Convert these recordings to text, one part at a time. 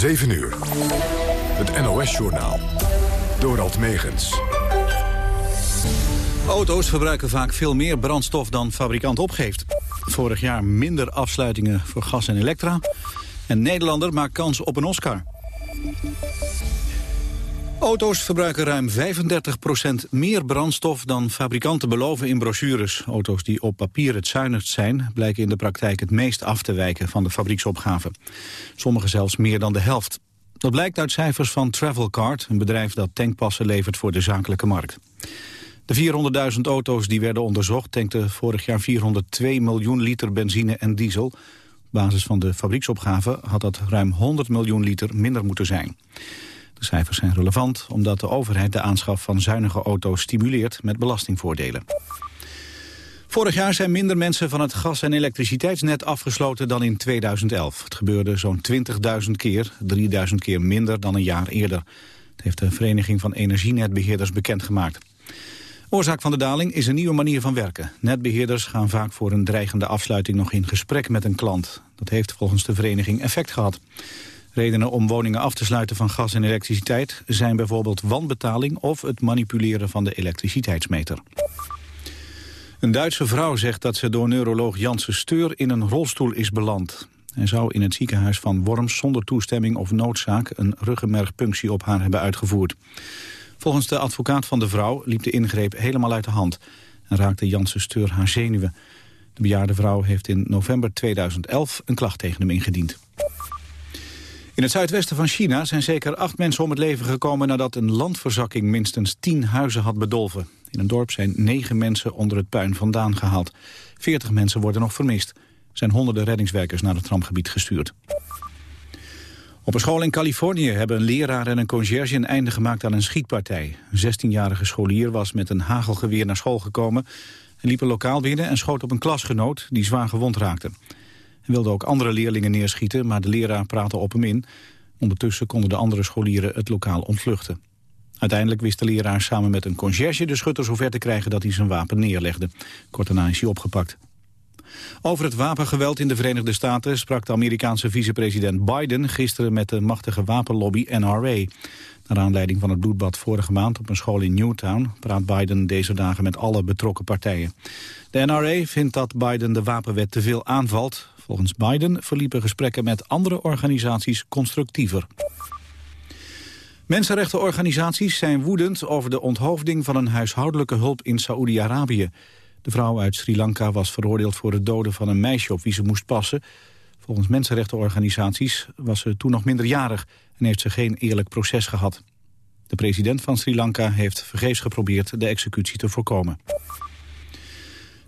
7 uur. Het NOS-journaal. Dorald Megens. Auto's verbruiken vaak veel meer brandstof dan fabrikant opgeeft. Vorig jaar minder afsluitingen voor gas en elektra. En Nederlander maakt kans op een Oscar. Auto's verbruiken ruim 35% meer brandstof dan fabrikanten beloven in brochures. Auto's die op papier het zuinigst zijn... blijken in de praktijk het meest af te wijken van de fabrieksopgave. Sommige zelfs meer dan de helft. Dat blijkt uit cijfers van Travelcard, een bedrijf dat tankpassen levert voor de zakelijke markt. De 400.000 auto's die werden onderzocht tankten vorig jaar 402 miljoen liter benzine en diesel. Op basis van de fabrieksopgave had dat ruim 100 miljoen liter minder moeten zijn. De cijfers zijn relevant omdat de overheid de aanschaf van zuinige auto's stimuleert met belastingvoordelen. Vorig jaar zijn minder mensen van het gas- en elektriciteitsnet afgesloten dan in 2011. Het gebeurde zo'n 20.000 keer, 3.000 keer minder dan een jaar eerder. Dat heeft de Vereniging van Energienetbeheerders bekendgemaakt. Oorzaak van de daling is een nieuwe manier van werken. Netbeheerders gaan vaak voor een dreigende afsluiting nog in gesprek met een klant. Dat heeft volgens de vereniging effect gehad. Redenen om woningen af te sluiten van gas en elektriciteit zijn bijvoorbeeld wanbetaling of het manipuleren van de elektriciteitsmeter. Een Duitse vrouw zegt dat ze door neuroloog Janssen Steur in een rolstoel is beland. Hij zou in het ziekenhuis van Worms zonder toestemming of noodzaak een ruggenmergpunctie op haar hebben uitgevoerd. Volgens de advocaat van de vrouw liep de ingreep helemaal uit de hand en raakte Janssen Steur haar zenuwen. De bejaarde vrouw heeft in november 2011 een klacht tegen hem ingediend. In het zuidwesten van China zijn zeker acht mensen om het leven gekomen... nadat een landverzakking minstens tien huizen had bedolven. In een dorp zijn negen mensen onder het puin vandaan gehaald. Veertig mensen worden nog vermist. Er zijn honderden reddingswerkers naar het rampgebied gestuurd. Op een school in Californië hebben een leraar en een conciërge een einde gemaakt aan een schietpartij. Een 16-jarige scholier was met een hagelgeweer naar school gekomen... en liep een lokaal binnen en schoot op een klasgenoot die zwaar gewond raakte. Hij wilde ook andere leerlingen neerschieten, maar de leraar praatte op hem in. Ondertussen konden de andere scholieren het lokaal ontvluchten. Uiteindelijk wist de leraar samen met een conciërge de schutter zover te krijgen dat hij zijn wapen neerlegde. Kort daarna is hij opgepakt. Over het wapengeweld in de Verenigde Staten sprak de Amerikaanse vicepresident Biden gisteren met de machtige wapenlobby NRA. Naar aanleiding van het bloedbad vorige maand op een school in Newtown praat Biden deze dagen met alle betrokken partijen. De NRA vindt dat Biden de wapenwet te veel aanvalt. Volgens Biden verliepen gesprekken met andere organisaties constructiever. Mensenrechtenorganisaties zijn woedend over de onthoofding van een huishoudelijke hulp in Saoedi-Arabië. De vrouw uit Sri Lanka was veroordeeld voor het doden van een meisje op wie ze moest passen. Volgens mensenrechtenorganisaties was ze toen nog minderjarig en heeft ze geen eerlijk proces gehad. De president van Sri Lanka heeft vergeefs geprobeerd de executie te voorkomen.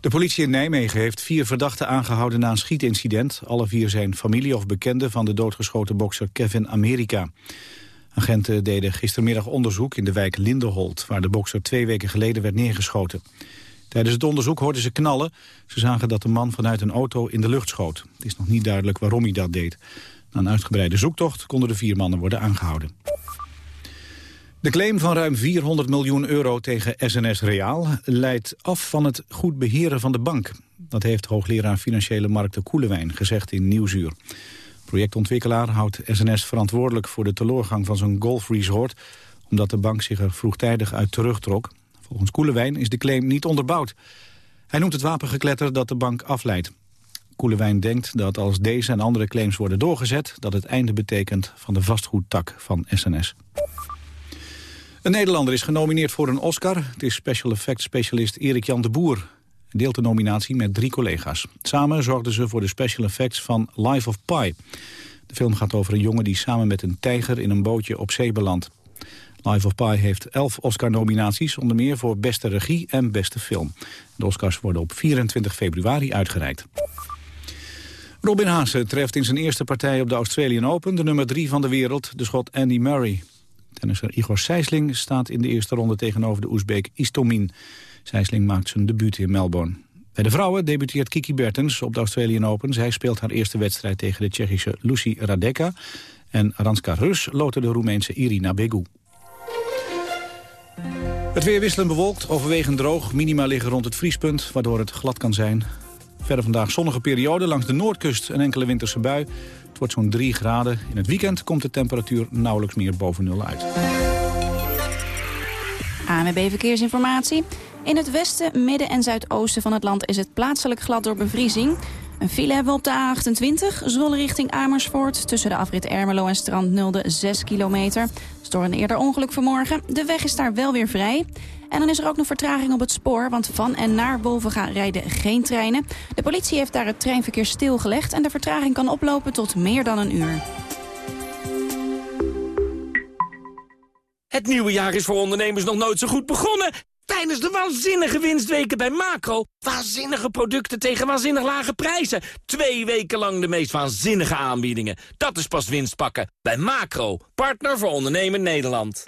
De politie in Nijmegen heeft vier verdachten aangehouden na een schietincident. Alle vier zijn familie of bekenden van de doodgeschoten bokser Kevin Amerika. Agenten deden gistermiddag onderzoek in de wijk Lindenholt... waar de bokser twee weken geleden werd neergeschoten. Tijdens het onderzoek hoorden ze knallen. Ze zagen dat de man vanuit een auto in de lucht schoot. Het is nog niet duidelijk waarom hij dat deed. Na een uitgebreide zoektocht konden de vier mannen worden aangehouden. De claim van ruim 400 miljoen euro tegen SNS Reaal leidt af van het goed beheren van de bank. Dat heeft hoogleraar Financiële Markten Koelewijn gezegd in Nieuwsuur. Projectontwikkelaar houdt SNS verantwoordelijk voor de teleurgang van zijn golfresort... omdat de bank zich er vroegtijdig uit terugtrok. Volgens Koelewijn is de claim niet onderbouwd. Hij noemt het wapengekletter dat de bank afleidt. Koelewijn denkt dat als deze en andere claims worden doorgezet... dat het einde betekent van de vastgoedtak van SNS. Een Nederlander is genomineerd voor een Oscar. Het is special effects specialist Erik Jan de Boer. Deelt de nominatie met drie collega's. Samen zorgden ze voor de special effects van Life of Pi. De film gaat over een jongen die samen met een tijger in een bootje op zee belandt. Life of Pi heeft elf Oscar-nominaties, onder meer voor beste regie en beste film. De Oscars worden op 24 februari uitgereikt. Robin Haase treft in zijn eerste partij op de Australian Open... de nummer drie van de wereld, de schot Andy Murray. Tennisser Igor Sijsling staat in de eerste ronde tegenover de Oezbeek Istomin. Sijsling maakt zijn debuut in Melbourne. Bij de vrouwen debuteert Kiki Bertens op de Australian Open. Zij speelt haar eerste wedstrijd tegen de Tsjechische Lucy Radeka. En Ranska Rus loten de Roemeense Irina Begu. Het weer wisselend bewolkt, overwegend droog. Minima liggen rond het vriespunt, waardoor het glad kan zijn. Verder vandaag zonnige periode langs de noordkust een enkele winterse bui. Wordt zo'n 3 graden. In het weekend komt de temperatuur nauwelijks meer boven nul uit. AMB Verkeersinformatie. In het westen, midden en zuidoosten van het land is het plaatselijk glad door bevriezing. Een file hebben we op de A28, Zwolle richting Amersfoort... tussen de afrit Ermelo en Strand Nulde 6 kilometer. Door een eerder ongeluk vanmorgen. De weg is daar wel weer vrij. En dan is er ook nog vertraging op het spoor, want van en naar Wolvenga rijden geen treinen. De politie heeft daar het treinverkeer stilgelegd... en de vertraging kan oplopen tot meer dan een uur. Het nieuwe jaar is voor ondernemers nog nooit zo goed begonnen. Tijdens de waanzinnige winstweken bij Macro. Waanzinnige producten tegen waanzinnig lage prijzen. Twee weken lang de meest waanzinnige aanbiedingen. Dat is pas winst pakken. Bij Macro, partner voor ondernemen Nederland.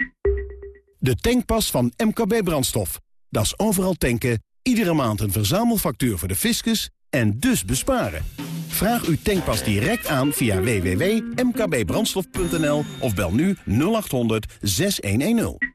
De tankpas van MKB Brandstof. Dat is overal tanken, iedere maand een verzamelfactuur voor de fiscus en dus besparen. Vraag uw tankpas direct aan via www.mkbbrandstof.nl of bel nu 0800 6110.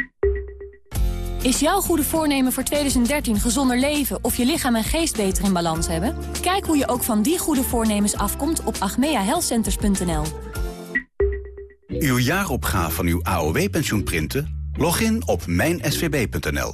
Is jouw goede voornemen voor 2013 gezonder leven of je lichaam en geest beter in balans hebben? Kijk hoe je ook van die goede voornemens afkomt op agmeahealthcenters.nl. Uw jaaropgave van uw AOW-pensioen printen? Log in op mijnsvb.nl.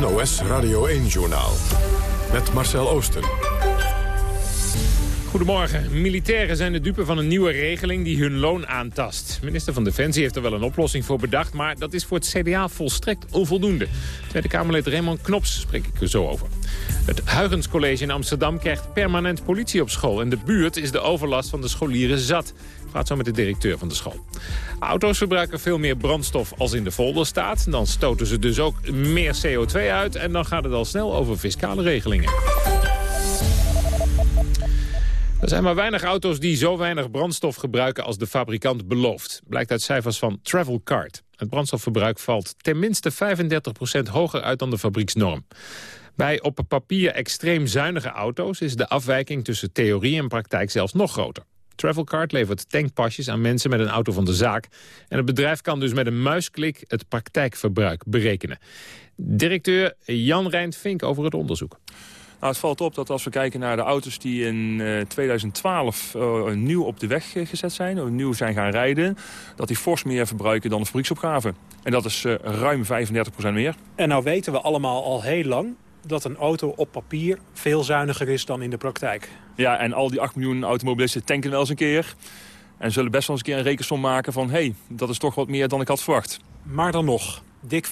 NOS Radio 1-journaal. Met Marcel Oosten. Goedemorgen. Militairen zijn de dupe van een nieuwe regeling die hun loon aantast. Minister van Defensie heeft er wel een oplossing voor bedacht... maar dat is voor het CDA volstrekt onvoldoende. Tweede Kamerlid Raymond Knops spreek ik er zo over. Het Huygenscollege in Amsterdam krijgt permanent politie op school... en de buurt is de overlast van de scholieren zat. Praat zo met de directeur van de school. Auto's verbruiken veel meer brandstof als in de folder staat. Dan stoten ze dus ook meer CO2 uit... en dan gaat het al snel over fiscale regelingen. Er zijn maar weinig auto's die zo weinig brandstof gebruiken als de fabrikant belooft. Blijkt uit cijfers van Travelcard. Het brandstofverbruik valt tenminste 35% hoger uit dan de fabrieksnorm. Bij op papier extreem zuinige auto's is de afwijking tussen theorie en praktijk zelfs nog groter. Travelcard levert tankpasjes aan mensen met een auto van de zaak. En het bedrijf kan dus met een muisklik het praktijkverbruik berekenen. Directeur Jan Rijnt Vink over het onderzoek. Nou, het valt op dat als we kijken naar de auto's die in 2012 uh, nieuw op de weg gezet zijn... of nieuw zijn gaan rijden... dat die fors meer verbruiken dan de fabrieksopgave. En dat is uh, ruim 35% meer. En nou weten we allemaal al heel lang dat een auto op papier veel zuiniger is dan in de praktijk. Ja, en al die 8 miljoen automobilisten tanken wel eens een keer... en zullen best wel eens een keer een rekensom maken van... hé, hey, dat is toch wat meer dan ik had verwacht. Maar dan nog, dik 35%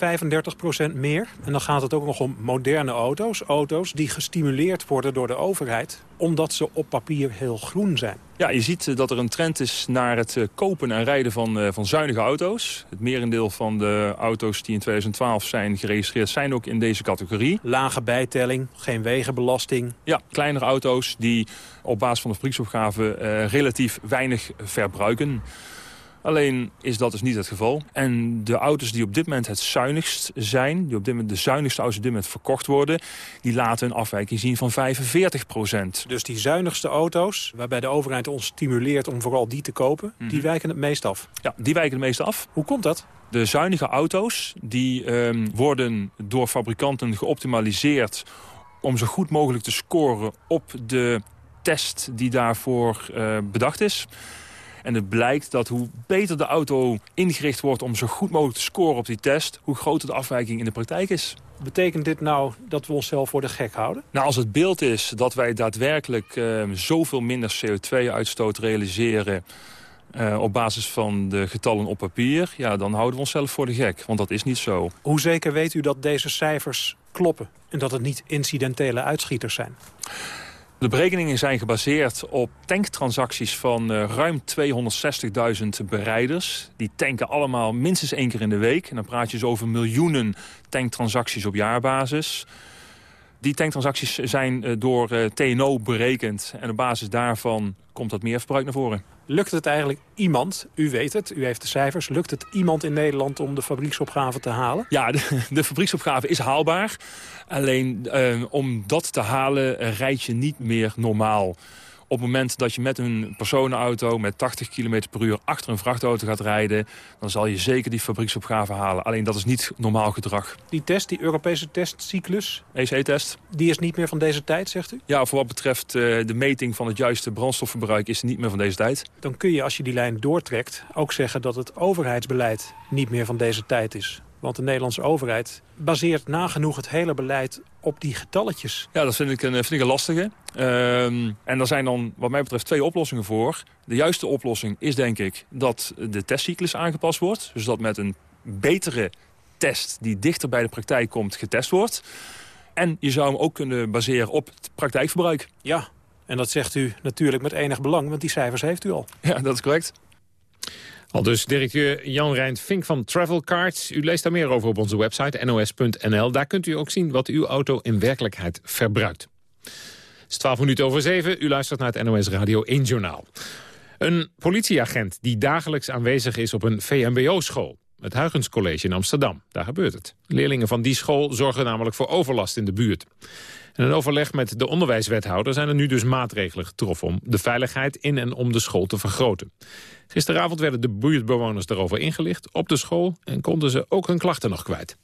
meer. En dan gaat het ook nog om moderne auto's. Auto's die gestimuleerd worden door de overheid... omdat ze op papier heel groen zijn. Ja, je ziet dat er een trend is naar het kopen en rijden van, van zuinige auto's. Het merendeel van de auto's die in 2012 zijn geregistreerd... zijn ook in deze categorie. Lage bijtelling, geen wegenbelasting. Ja, kleinere auto's die op basis van de fabrieksopgave... Uh, relatief weinig verbruiken. Alleen is dat dus niet het geval. En de auto's die op dit moment het zuinigst zijn... die op dit moment de zuinigste auto's op dit moment verkocht worden... die laten een afwijking zien van 45 procent. Dus die zuinigste auto's, waarbij de overheid ons stimuleert om vooral die te kopen... die wijken het meest af? Ja, die wijken het meest af. Hoe komt dat? De zuinige auto's die ehm, worden door fabrikanten geoptimaliseerd om zo goed mogelijk te scoren op de test die daarvoor uh, bedacht is. En het blijkt dat hoe beter de auto ingericht wordt om zo goed mogelijk te scoren op die test... hoe groter de afwijking in de praktijk is. Betekent dit nou dat we onszelf voor de gek houden? Nou, als het beeld is dat wij daadwerkelijk uh, zoveel minder CO2-uitstoot realiseren... Uh, op basis van de getallen op papier, ja, dan houden we onszelf voor de gek. Want dat is niet zo. Hoe zeker weet u dat deze cijfers kloppen en dat het niet incidentele uitschieters zijn? De berekeningen zijn gebaseerd op tanktransacties van uh, ruim 260.000 bereiders. Die tanken allemaal minstens één keer in de week. En dan praat je dus over miljoenen tanktransacties op jaarbasis. Die tanktransacties zijn uh, door uh, TNO berekend. En op basis daarvan komt dat meer verbruik naar voren. Lukt het eigenlijk iemand, u weet het, u heeft de cijfers... lukt het iemand in Nederland om de fabrieksopgave te halen? Ja, de, de fabrieksopgave is haalbaar. Alleen uh, om dat te halen rijd je niet meer normaal. Op het moment dat je met een personenauto met 80 km per uur achter een vrachtauto gaat rijden... dan zal je zeker die fabrieksopgave halen. Alleen dat is niet normaal gedrag. Die test, die Europese testcyclus... EC-test. Die is niet meer van deze tijd, zegt u? Ja, voor wat betreft uh, de meting van het juiste brandstofverbruik is niet meer van deze tijd. Dan kun je, als je die lijn doortrekt, ook zeggen dat het overheidsbeleid niet meer van deze tijd is. Want de Nederlandse overheid baseert nagenoeg het hele beleid op die getalletjes. Ja, dat vind ik een, vind ik een lastige. Um, en er zijn dan wat mij betreft twee oplossingen voor. De juiste oplossing is denk ik dat de testcyclus aangepast wordt. Dus dat met een betere test die dichter bij de praktijk komt getest wordt. En je zou hem ook kunnen baseren op het praktijkverbruik. Ja, en dat zegt u natuurlijk met enig belang, want die cijfers heeft u al. Ja, dat is correct. Al dus directeur Jan Rijnt Vink van Travel Cards. U leest daar meer over op onze website nos.nl. Daar kunt u ook zien wat uw auto in werkelijkheid verbruikt. Het is 12 minuten over 7. U luistert naar het NOS Radio 1 Journaal. Een politieagent die dagelijks aanwezig is op een VMBO-school. Het Huygens College in Amsterdam. Daar gebeurt het. Leerlingen van die school zorgen namelijk voor overlast in de buurt. In een overleg met de onderwijswethouder zijn er nu dus maatregelen getroffen... om de veiligheid in en om de school te vergroten. Gisteravond werden de buurtbewoners daarover ingelicht op de school... en konden ze ook hun klachten nog kwijt.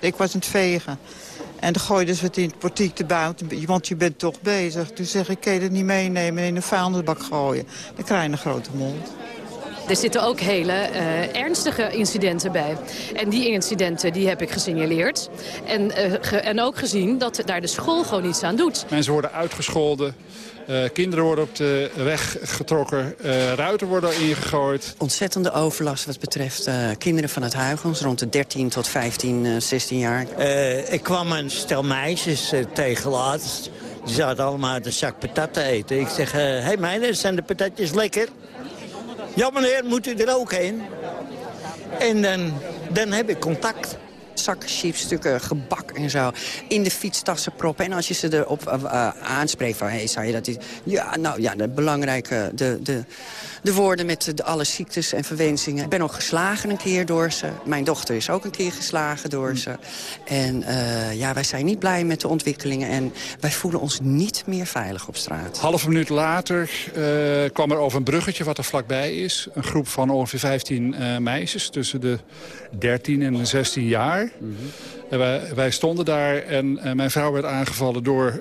Ik was aan het vegen. En dan gooiden ze het in het portiek te buiten, want je bent toch bezig. Toen zeg ik, kan je het niet meenemen en in een vuilnisbak gooien. Dan krijg je een grote mond. Er zitten ook hele uh, ernstige incidenten bij. En die incidenten die heb ik gesignaleerd. En, uh, ge en ook gezien dat daar de school gewoon iets aan doet. Mensen worden uitgescholden. Uh, kinderen worden op de weg getrokken, uh, ruiten worden ingegooid. Ontzettende overlast wat betreft uh, kinderen van het Huygens, rond de 13 tot 15, 16 jaar. ik kwam een stel meisjes tegen laatst. Die zaten allemaal uit een zak patat te eten. Ik zeg, hé hey meiden, zijn de patatjes lekker? Ja meneer, moet u er ook heen? En dan, dan heb ik contact zakken chips, stukken gebak en zo in de fietstassen proppen. En als je ze erop uh, aanspreekt van, hey, zou je dat... Ja, nou ja, de belangrijke, de, de, de woorden met de, alle ziektes en verwensingen. Ik ben ook geslagen een keer door ze. Mijn dochter is ook een keer geslagen door ze. En uh, ja, wij zijn niet blij met de ontwikkelingen en wij voelen ons niet meer veilig op straat. Half minuut later uh, kwam er over een bruggetje wat er vlakbij is. Een groep van ongeveer 15 uh, meisjes tussen de 13 en de 16 jaar. Mm -hmm. wij, wij, stonden daar en mijn vrouw werd aangevallen door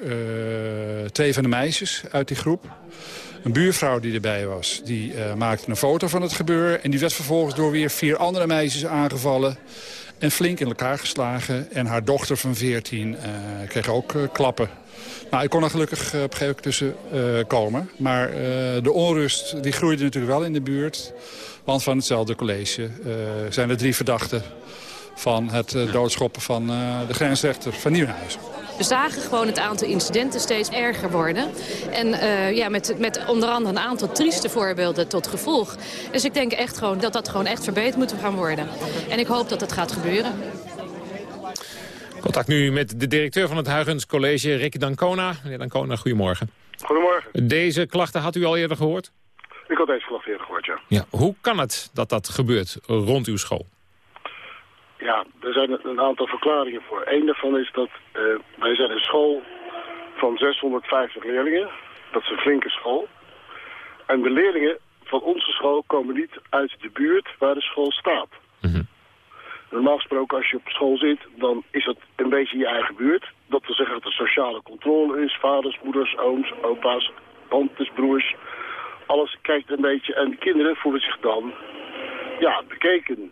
twee van de meisjes uit die groep. Een buurvrouw die erbij was, die uh, maakte een foto van het gebeuren... en die werd vervolgens door weer vier andere meisjes aangevallen... en flink in elkaar geslagen. En haar dochter van 14 uh, kreeg ook uh, klappen. Nou, ik kon er gelukkig op een gegeven moment tussen komen. Maar de onrust die groeide natuurlijk wel in de buurt. Want van hetzelfde college zijn er drie verdachten... van het doodschoppen van de grensrechter van Nieuwenhuizen. We zagen gewoon het aantal incidenten steeds erger worden. En uh, ja, met, met onder andere een aantal trieste voorbeelden tot gevolg. Dus ik denk echt gewoon dat dat gewoon echt verbeterd moet gaan worden. En ik hoop dat dat gaat gebeuren. Contact nu met de directeur van het Huygens College, Rick Dancona. Meneer Dancona, goedemorgen. Goedemorgen. Deze klachten had u al eerder gehoord? Ik had deze geloof eerder gehoord, ja. Ja, hoe kan het dat dat gebeurt rond uw school? Ja, er zijn een aantal verklaringen voor. Eén daarvan is dat uh, wij zijn een school van 650 leerlingen. Dat is een flinke school. En de leerlingen van onze school komen niet uit de buurt waar de school staat. Normaal gesproken, als je op school zit, dan is dat een beetje je eigen buurt. Dat wil zeggen dat er sociale controle is. Vaders, moeders, ooms, opa's, tantes, broers. Alles kijkt een beetje. En de kinderen voelen zich dan ja, bekeken.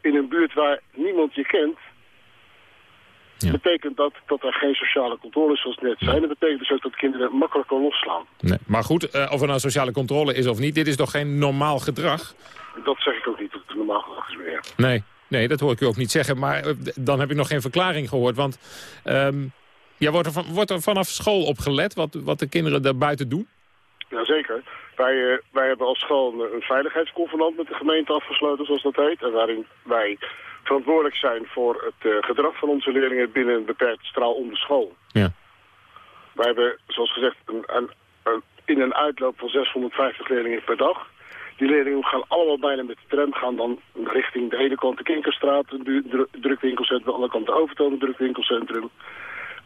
In een buurt waar niemand je kent. Ja. betekent dat dat er geen sociale controle is zoals net zijn. Dat betekent dus ook dat kinderen makkelijker losslaan. Nee. Maar goed, uh, of er nou sociale controle is of niet, dit is toch geen normaal gedrag? Dat zeg ik ook niet, dat het een normaal gedrag is meer. Nee. Nee, dat hoor ik u ook niet zeggen. Maar eh, dan heb ik nog geen verklaring gehoord. Want um, ja, wordt, er van, wordt er vanaf school op gelet wat, wat de kinderen daar buiten doen? Jazeker. Wij, uh, wij hebben als school een, veiligheidsconvenant met de gemeente afgesloten, zoals dat heet. En waarin wij verantwoordelijk zijn voor het uh, gedrag van onze leerlingen binnen een beperkt straal om de school. Ja. Wij hebben, zoals gezegd, een, een, een, in een uitloop van 650 leerlingen per dag. Die leerlingen gaan allemaal bijna met de tram, gaan dan richting de ene kant de Kinkerstraat, een drukwinkelcentrum, de andere kant de Overtoom, drukwinkelcentrum.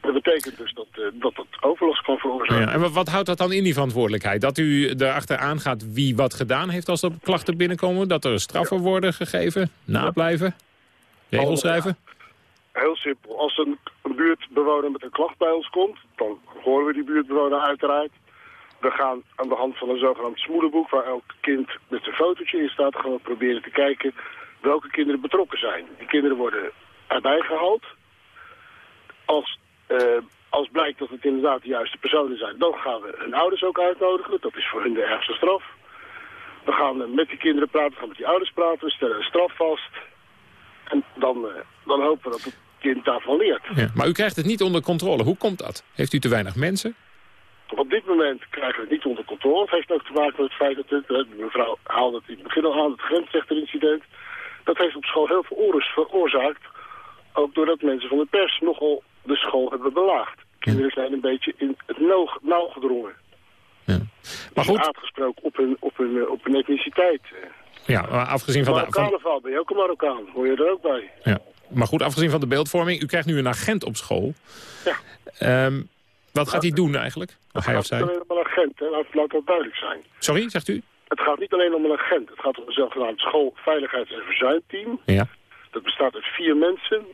Dat betekent dus dat uh, dat, dat overlast kan veroorzaken. Ja, en wat houdt dat dan in, die verantwoordelijkheid? Dat u erachteraan gaat wie wat gedaan heeft als er klachten binnenkomen? Dat er straffen worden gegeven? Nablijven? Regels schrijven? Heel simpel. Als een, een buurtbewoner met een klacht bij ons komt, dan horen we die buurtbewoner uiteraard. We gaan aan de hand van een zogenaamd smoelenboek... waar elk kind met zijn fotootje in staat... gaan we proberen te kijken welke kinderen betrokken zijn. Die kinderen worden erbij gehaald. Als, als blijkt dat het inderdaad de juiste personen zijn... dan gaan we hun ouders ook uitnodigen. Dat is voor hun de ergste straf. We gaan met die kinderen praten, we gaan met die ouders praten. We stellen een straf vast. En dan, uh, dan hopen we dat het kind daarvan leert. Ja, maar u krijgt het niet onder controle. Hoe komt dat? Heeft u te weinig mensen? Op dit moment krijgen we het niet onder controle. Het heeft ook te maken met het feit dat het, de mevrouw haalde het in het begin al aan, het grensrechterincident. Dat heeft op school heel veel onrust veroorzaakt. Ook doordat mensen van de pers nogal de school hebben belaagd. Kinderen zijn een beetje in het nauw gedrongen. Ja. Maar goed. Uitgesproken op hun, op hun, op hun etniciteit. Ja, maar afgezien van de... carnaval ben je ook een Marokkaan. Hoor je er ook bij. Ja. Maar goed, afgezien van de beeldvorming. U krijgt nu een agent op school. Ja. Um, wat gaat hij doen eigenlijk? Het gaat niet alleen om een agent, hè? Laat, laat dat duidelijk zijn. Sorry, zegt u? Het gaat niet alleen om een agent. Het gaat om een zogenaamd schoolveiligheids- en verzuimteam. Ja. Dat bestaat uit vier mensen.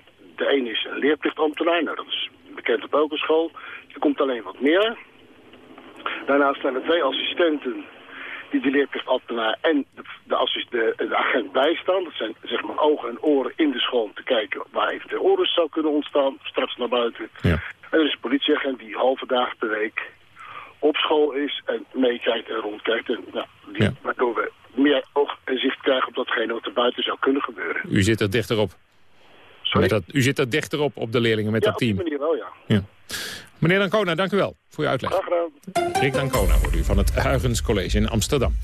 De een is een leerplichtambtenaar. Nou, dat is bekend op elke school. Er komt alleen wat meer. Daarnaast zijn er twee assistenten die de leerplichtambtenaar en de, de, de, agent bijstaan. Dat zijn zeg maar ogen en oren in de school om te kijken waar eventueel oren zou kunnen ontstaan. Straks naar buiten. Ja. En er is een politieagent die halve dagen per week op school is en meekijkt en rondkijkt. En, nou, die, ja. Waardoor we meer oog en zicht krijgen op datgene wat er buiten zou kunnen gebeuren. U zit er dichterop. Sorry? Dat, u zit er dichterop op de leerlingen met ja, dat team. op die manier wel, ja. ja. Meneer Dancona, dank u wel voor uw uitleg. Graag gedaan. Rick Dancona wordt u van het Huygens College in Amsterdam.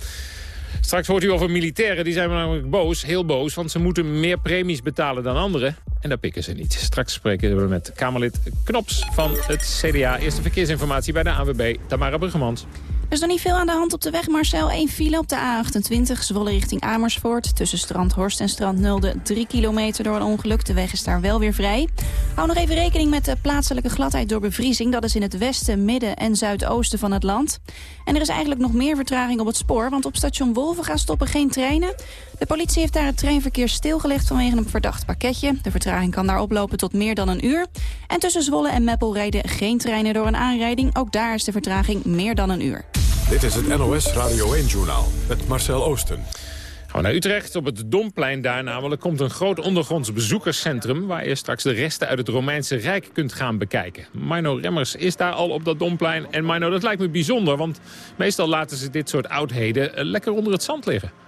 Straks hoort u over militairen, die zijn namelijk boos, heel boos... want ze moeten meer premies betalen dan anderen. En daar pikken ze niet. Straks spreken we met Kamerlid Knops van het CDA. Eerste verkeersinformatie bij de AWB, Tamara Bruggemans. Er is nog niet veel aan de hand op de weg, Marcel. Eén file op de A28, Zwolle richting Amersfoort. Tussen Strand Horst en Strand Nulde 3 kilometer door een ongeluk. De weg is daar wel weer vrij. Hou nog even rekening met de plaatselijke gladheid door bevriezing. Dat is in het westen, midden en zuidoosten van het land. En er is eigenlijk nog meer vertraging op het spoor, want op station Wolvenga stoppen geen treinen. De politie heeft daar het treinverkeer stilgelegd vanwege een verdacht pakketje. De vertraging kan daar oplopen tot meer dan een uur. En tussen Zwolle en Meppel rijden geen treinen door een aanrijding. Ook daar is de vertraging meer dan een uur. Dit is het NOS Radio 1-journaal met Marcel Oosten. Gaan we naar Utrecht. Op het Domplein daar namelijk komt een groot ondergronds bezoekerscentrum... waar je straks de resten uit het Romeinse Rijk kunt gaan bekijken. Mino Remmers is daar al op dat Domplein. En Mino, dat lijkt me bijzonder, want meestal laten ze dit soort oudheden... lekker onder het zand liggen.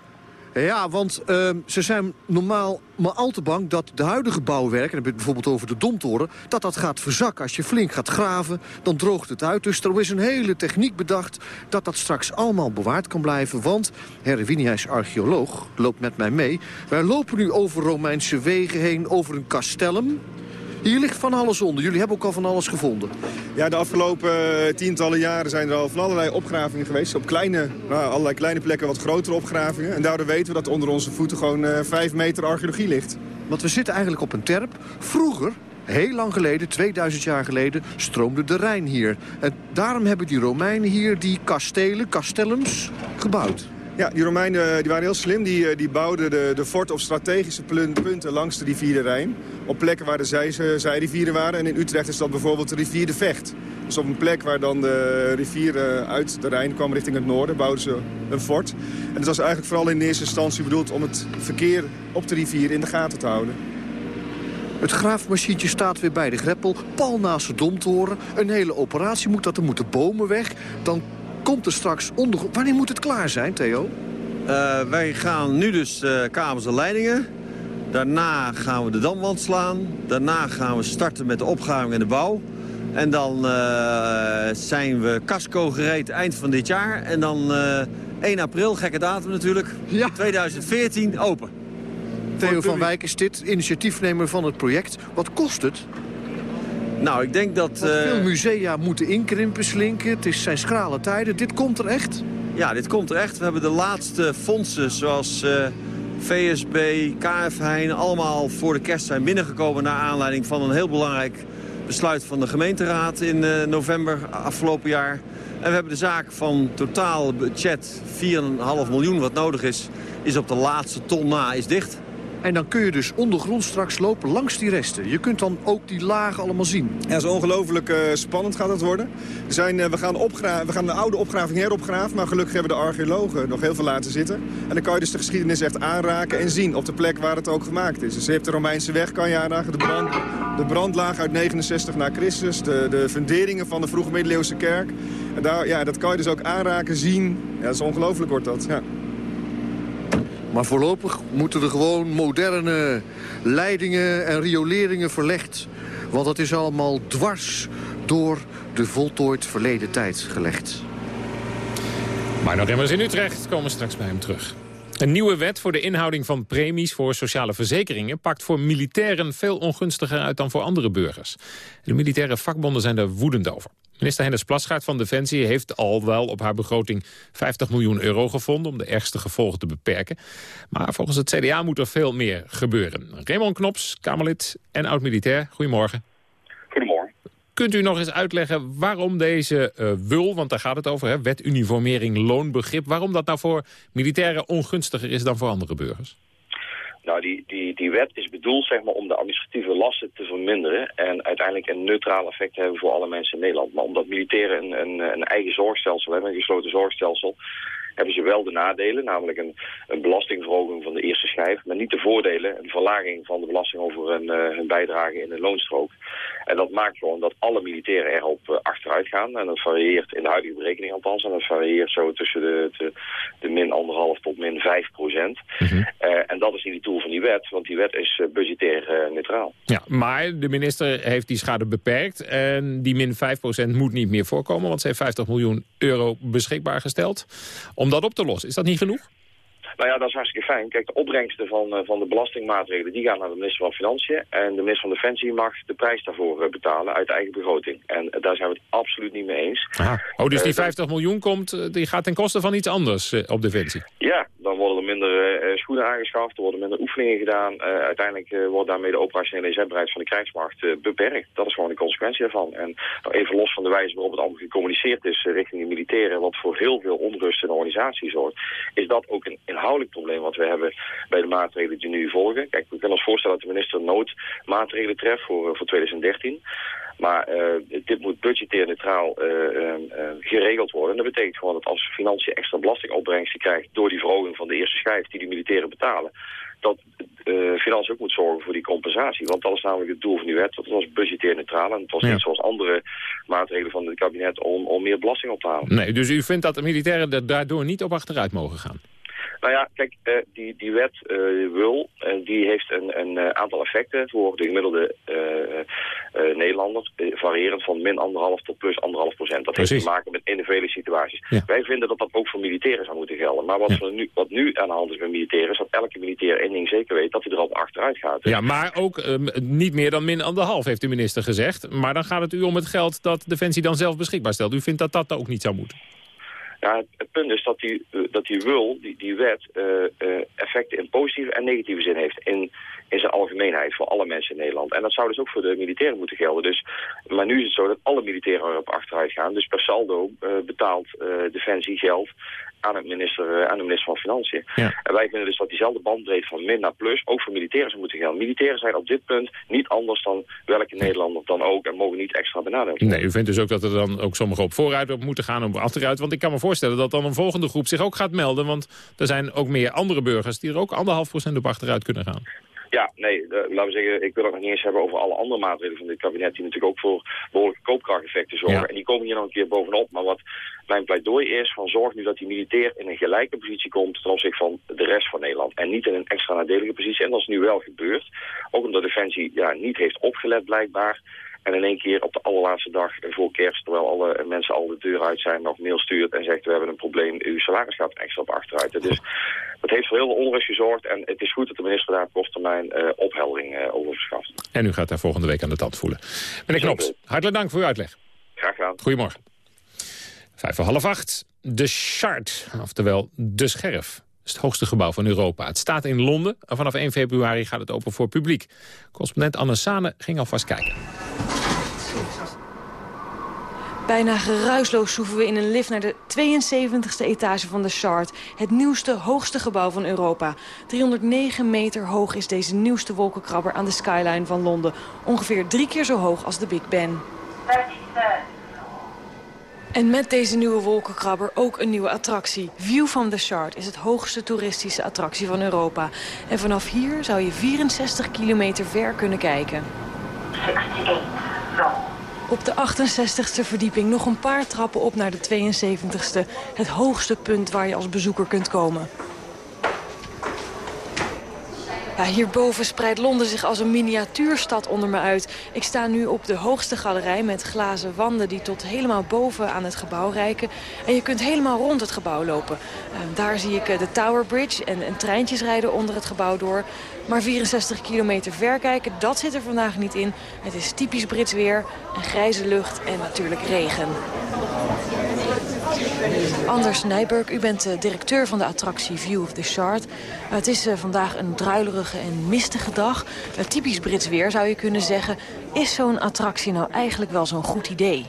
Ja, want uh, ze zijn normaal maar al te bang dat de huidige bouwwerken... en dan heb bijvoorbeeld over de Domtoren... dat dat gaat verzakken. Als je flink gaat graven, dan droogt het uit. Dus er is een hele techniek bedacht dat dat straks allemaal bewaard kan blijven. Want Herwinia is archeoloog, loopt met mij mee. Wij lopen nu over Romeinse wegen heen, over een castellum... Hier ligt van alles onder. Jullie hebben ook al van alles gevonden. Ja, de afgelopen eh, tientallen jaren zijn er al van allerlei opgravingen geweest. Op kleine, nou, allerlei kleine plekken wat grotere opgravingen. En daardoor weten we dat onder onze voeten gewoon uh, vijf meter archeologie ligt. Want we zitten eigenlijk op een terp. Vroeger, heel lang geleden, 2000 jaar geleden, stroomde de Rijn hier. En daarom hebben die Romeinen hier die kastelen, castellums, gebouwd. Ja, die Romeinen die waren heel slim. Die, die bouwden de, de fort op strategische punten langs de rivier de Rijn. Op plekken waar de zij, zijrivieren waren. En in Utrecht is dat bijvoorbeeld de rivier de Vecht. Dus op een plek waar dan de rivier uit de Rijn kwam richting het noorden... bouwden ze een fort. En het was eigenlijk vooral in eerste instantie bedoeld... om het verkeer op de rivier in de gaten te houden. Het graafmachientje staat weer bij de greppel, pal naast de domtoren. Een hele operatie moet dat, er moeten bomen weg. Dan komt er straks onder... Wanneer moet het klaar zijn, Theo? Uh, wij gaan nu dus uh, kamers en leidingen. Daarna gaan we de damwand slaan. Daarna gaan we starten met de opgraving en de bouw. En dan uh, zijn we casco gereed eind van dit jaar. En dan 1 april, gekke datum natuurlijk, ja. 2014, open. Theo van Wijk is dit, initiatiefnemer van het project. Wat kost het? Nou, ik denk dat... Uh... Veel musea moeten inkrimpen, slinken. Het is zijn schrale tijden. Dit komt er echt? Ja, dit komt er echt. We hebben de laatste fondsen zoals uh, VSB, KF Heijn... allemaal voor de kerst zijn binnengekomen... naar aanleiding van een heel belangrijk besluit van de gemeenteraad... in uh, november afgelopen jaar. En we hebben de zaak van totaal budget 4,5 miljoen wat nodig is... is op de laatste ton na is dicht. En dan kun je dus ondergrond straks lopen langs die resten. Je kunt dan ook die lagen allemaal zien. Ja, dat is ongelooflijk uh, spannend gaat het worden. We, zijn, uh, we, gaan we gaan de oude opgraving heropgraven, maar gelukkig hebben de archeologen nog heel veel laten zitten. En dan kan je dus de geschiedenis echt aanraken en zien op de plek waar het ook gemaakt is. Dus je hebt de Romeinse weg, kan je aanraken, de, brand, de brandlaag uit 69 na Christus, de, de funderingen van de vroege middeleeuwse kerk. En daar, ja, dat kan je dus ook aanraken, zien. Ja, dat is ongelooflijk wordt dat, ja. Maar voorlopig moeten er gewoon moderne leidingen en rioleringen verlegd. Want dat is allemaal dwars door de voltooid verleden tijd gelegd. Maar nog immers in Utrecht komen straks bij hem terug. Een nieuwe wet voor de inhouding van premies voor sociale verzekeringen... pakt voor militairen veel ongunstiger uit dan voor andere burgers. De militaire vakbonden zijn er woedend over. Minister Hennis Plasgaard van Defensie heeft al wel op haar begroting 50 miljoen euro gevonden om de ergste gevolgen te beperken. Maar volgens het CDA moet er veel meer gebeuren. Raymond Knops, Kamerlid en oud-militair, goedemorgen. Goedemorgen. Kunt u nog eens uitleggen waarom deze uh, wul, want daar gaat het over, hè, wet uniformering loonbegrip, waarom dat nou voor militairen ongunstiger is dan voor andere burgers? Nou, die, die, wet is bedoeld zeg maar, om de administratieve lasten te verminderen... en uiteindelijk een neutraal effect te hebben voor alle mensen in Nederland. Maar omdat militairen een, een, een eigen zorgstelsel hebben, een gesloten zorgstelsel hebben ze wel de nadelen, namelijk een, een belastingverhoging van de eerste schijf, maar niet de voordelen, een verlaging van de belasting over hun, uh, hun bijdrage in de loonstrook. En dat maakt gewoon dat alle militairen erop uh, achteruit gaan. En dat varieert in de huidige berekening althans. En dat varieert zo tussen de, de, de min anderhalf tot min vijf procent. Mm -hmm. uh, en dat is niet het doel van die wet, want die wet is budgetair neutraal. Ja, maar de minister heeft die schade beperkt. En die min 5 procent moet niet meer voorkomen, want ze heeft 50 miljoen euro beschikbaar gesteld. Om om dat op te lossen. Is dat niet genoeg? Nou ja, dat is hartstikke fijn. Kijk, de opbrengsten van, uh, van de belastingmaatregelen die gaan naar de minister van Financiën. En de minister van Defensie mag de prijs daarvoor uh, betalen uit eigen begroting. En uh, daar zijn we het absoluut niet mee eens. Aha. Oh, dus die 50 miljoen komt, die gaat ten koste van iets anders op Defensie? Ja, dan worden er minder schoenen aangeschaft, er worden minder oefeningen gedaan. uiteindelijk wordt daarmee de operationele inzetbaarheid van de krijgsmacht beperkt. Dat is gewoon de consequentie daarvan. En nou, even los van de wijze waarop het allemaal gecommuniceerd is richting de militairen, wat voor heel veel onrust in de organisatie zorgt, is dat ook een inhoudelijk probleem wat we hebben bij de maatregelen die nu volgen. Kijk, we kunnen ons voorstellen dat de minister noodmaatregelen treft voor, voor 2013. Maar uh, dit moet budgetair neutraal uh, uh, geregeld worden. En dat betekent gewoon dat als financiën extra belastingopbrengsten krijgt... door die verhoging van de eerste schijf die de militairen betalen... dat financiën ook moet zorgen voor die compensatie. Want dat is namelijk het doel van die wet. Dat was budgetair neutraal. En het was ja. niet zoals andere maatregelen van het kabinet om, om meer belasting op te halen. Nee, dus u vindt dat de militairen er daardoor niet op achteruit mogen gaan? Nou ja, kijk, uh, die, die wet uh, WUL, uh, die heeft een, een aantal effecten voor de gemiddelde Nederlander, variërend van min anderhalf tot plus anderhalf procent. Dat Precies. heeft te maken met individuele situaties. Ja. Wij vinden dat dat ook voor militairen zou moeten gelden. Maar wat, ja. nu, wat nu aan de hand is met militairen, is dat elke militair één ding zeker weet, dat hij er al achteruit gaat. Ja, maar ook niet meer dan min anderhalf, heeft de minister gezegd. Maar dan gaat het u om het geld dat Defensie dan zelf beschikbaar stelt. U vindt dat dat ook niet zou moeten? Ja, het, punt is dat die, dat die WUL, die, die wet, uh, uh, effecten in positieve en negatieve zin heeft. In, in zijn algemeenheid voor alle mensen in Nederland. En dat zou dus ook voor de militairen moeten gelden. Dus, maar nu is het zo dat alle militairen erop achteruit gaan. Dus per saldo uh, betaalt Defensie geld aan, het minister, aan de minister van Financiën. Ja. En wij vinden dus dat diezelfde bandbreedte van min naar plus ook voor militairen zou moeten gelden. Militairen zijn op dit punt niet anders dan welke Nederlander dan ook en mogen niet extra benadeeld Nee, u vindt dus ook dat er dan ook sommigen op vooruit op moeten gaan op achteruit. Want ik kan me voorstellen dat dan een volgende groep zich ook gaat melden. Want er zijn ook meer andere burgers die er ook anderhalf procent op achteruit kunnen gaan. Ja, nee, uh, laten we zeggen, ik wil het nog niet eens hebben over alle andere maatregelen van dit kabinet... die natuurlijk ook voor behoorlijke koopkrachteffecten zorgen. En die komen hier nog een keer bovenop. Maar wat mijn pleidooi is, van zorg nu dat die militair in een gelijke positie komt... ten opzichte van de rest van Nederland. En niet in een extra nadelige positie. En dat is nu wel gebeurd. Ook omdat Defensie ja, niet heeft opgelet blijkbaar... En in één keer op de allerlaatste dag voor kerst, terwijl alle mensen al de deur uit zijn, nog mail stuurt en zegt we hebben een probleem, uw salaris gaat extra op achteruit. Dus dat heeft voor heel veel onrust gezorgd en het is goed dat de minister daar op korte termijn uh, opheldering uh, over verschaft. En u gaat daar volgende week aan de tand voelen. Meneer Knops, hartelijk dank voor uw uitleg. Graag gedaan. Goedemorgen. Vijf voor half acht. De Shard, oftewel de Scherf is het hoogste gebouw van Europa. Het staat in Londen en vanaf 1 februari gaat het open voor publiek. Correspondent Anne Sane ging alvast kijken. Bijna geruisloos zoeven we in een lift naar de 72e etage van de Shard. Het nieuwste, hoogste gebouw van Europa. 309 meter hoog is deze nieuwste wolkenkrabber aan de skyline van Londen. Ongeveer drie keer zo hoog als de Big Ben. En met deze nieuwe wolkenkrabber ook een nieuwe attractie. View from the Shard is het hoogste toeristische attractie van Europa. En vanaf hier zou je 64 kilometer ver kunnen kijken. 68 op de 68ste verdieping nog een paar trappen op naar de 72ste. Het hoogste punt waar je als bezoeker kunt komen. Ja, hierboven spreidt Londen zich als een miniatuurstad onder me uit. Ik sta nu op de hoogste galerij met glazen wanden die tot helemaal boven aan het gebouw reiken. En je kunt helemaal rond het gebouw lopen. Uh, daar zie ik uh, de Tower Bridge en, en treintjes rijden onder het gebouw door. Maar 64 kilometer ver kijken, dat zit er vandaag niet in. Het is typisch Brits weer, een grijze lucht en natuurlijk regen. Anders Nijburg, u bent uh, directeur van de attractie View of the Shard. Uh, het is uh, vandaag een druilerige en mistige dag. typisch Brits weer zou je kunnen zeggen. Is zo'n attractie nou eigenlijk wel zo'n goed idee?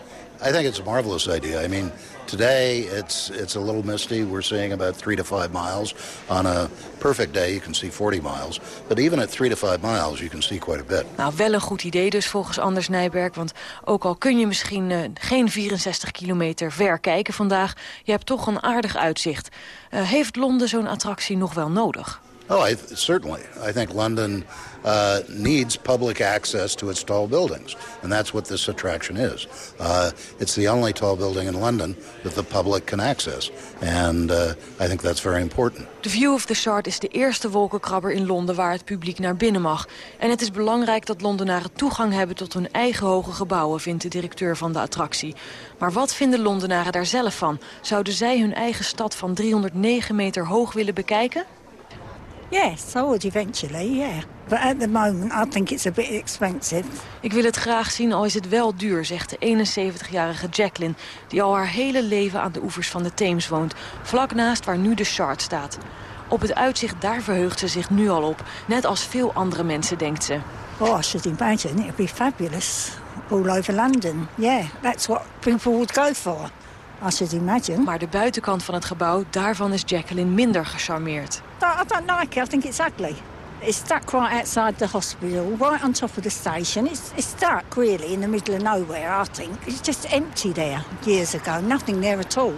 I think it's a marvelous idea. I mean, Today, it's it's a little misty. We're seeing about three to five miles. On a perfect day, you can see 40 miles. But even at three to five miles, you can see quite a bit. Nou, wel een goed idee dus volgens Anders Nijberg. Want ook al kun je misschien uh, geen 64 kilometer ver kijken vandaag... je hebt toch een aardig uitzicht. Uh, heeft Londen zo'n attractie nog wel nodig? Oh, I, certainly. I think London uh, needs public access to its tall buildings, and that's what this attraction is. Uh, it's the only tall building in London that the public can access, and uh, I think that's very important. View of the Shard is de eerste wolkenkrabber in Londen waar het publiek naar binnen mag. En het is belangrijk dat Londenaren toegang hebben tot hun eigen hoge gebouwen, vindt de directeur van de attractie. Maar wat vinden Londenaren daar zelf van? Zouden zij hun eigen stad van 309 meter hoog willen bekijken? Yes, I would eventually, yeah. But at the moment, I think it's a bit expensive. Ik wil het graag zien, al is het wel duur, zegt de 71-jarige Jacqueline... die al haar hele leven aan de oevers van de Theems woont. Vlak naast waar nu de Shard staat. Op het uitzicht daar verheugt ze zich nu al op. Net als veel andere mensen, denkt ze. Oh, I should imagine it'd be fabulous. All over London. Yeah, that's what people would go for. Maar de buitenkant van het gebouw, daarvan is Jacqueline minder gecharmeerd. I don't like it. I think it's ugly. It's stuck right outside the hospital, right on top of the station. It's, it's stuck, really, in the middle of nowhere, I think. It's just empty there years ago. Nothing there at all.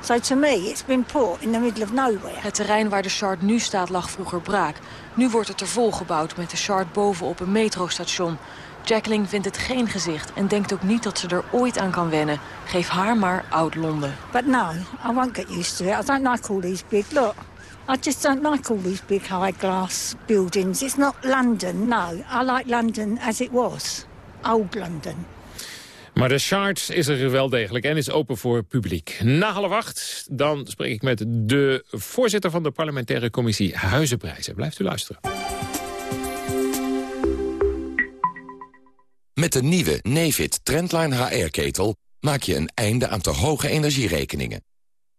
So to me, it's been put in the middle of nowhere. Het terrein waar de Shard nu staat lag vroeger braak. Nu wordt het er vol gebouwd met de Shard bovenop een metrostation. Jacqueline vindt het geen gezicht en denkt ook niet dat ze er ooit aan kan wennen. Geef haar maar oud Londen. But no, I won't get used to it. I don't like all these big, look, I just don't like all these big high glass buildings. It's not London, no. I like London as it was. Old London. Maar de Shard is er wel degelijk en is open voor publiek. Na half acht, dan spreek ik met de voorzitter van de parlementaire commissie Huizenprijzen. Blijft u luisteren. Met de nieuwe Nefit Trendline HR-ketel maak je een einde aan te hoge energierekeningen.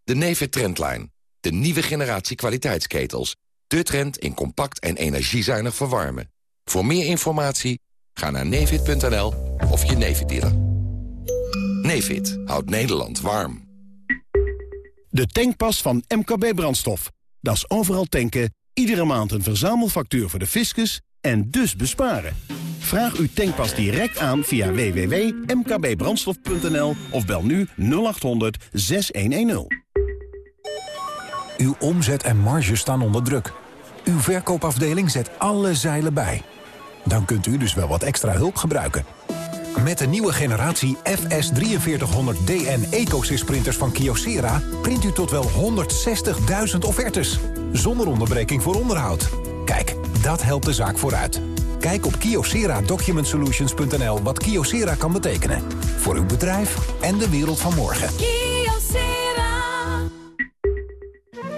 De Nefit Trendline, de nieuwe generatie kwaliteitsketels. De trend in compact en energiezuinig verwarmen. Voor meer informatie ga naar nefit.nl of je Nefit dealer. Nefit houdt Nederland warm. De tankpas van MKB Brandstof. Dat is overal tanken, iedere maand een verzamelfactuur voor de fiscus en dus besparen. Vraag uw tankpas direct aan via www.mkbbrandstof.nl of bel nu 0800 6110. Uw omzet en marge staan onder druk. Uw verkoopafdeling zet alle zeilen bij. Dan kunt u dus wel wat extra hulp gebruiken. Met de nieuwe generatie FS4300DN EcoSys printers van Kyocera... print u tot wel 160.000 offertes. Zonder onderbreking voor onderhoud. Kijk, dat helpt de zaak vooruit. Kijk op kyocera-document-solutions.nl wat Kyocera kan betekenen. Voor uw bedrijf en de wereld van morgen.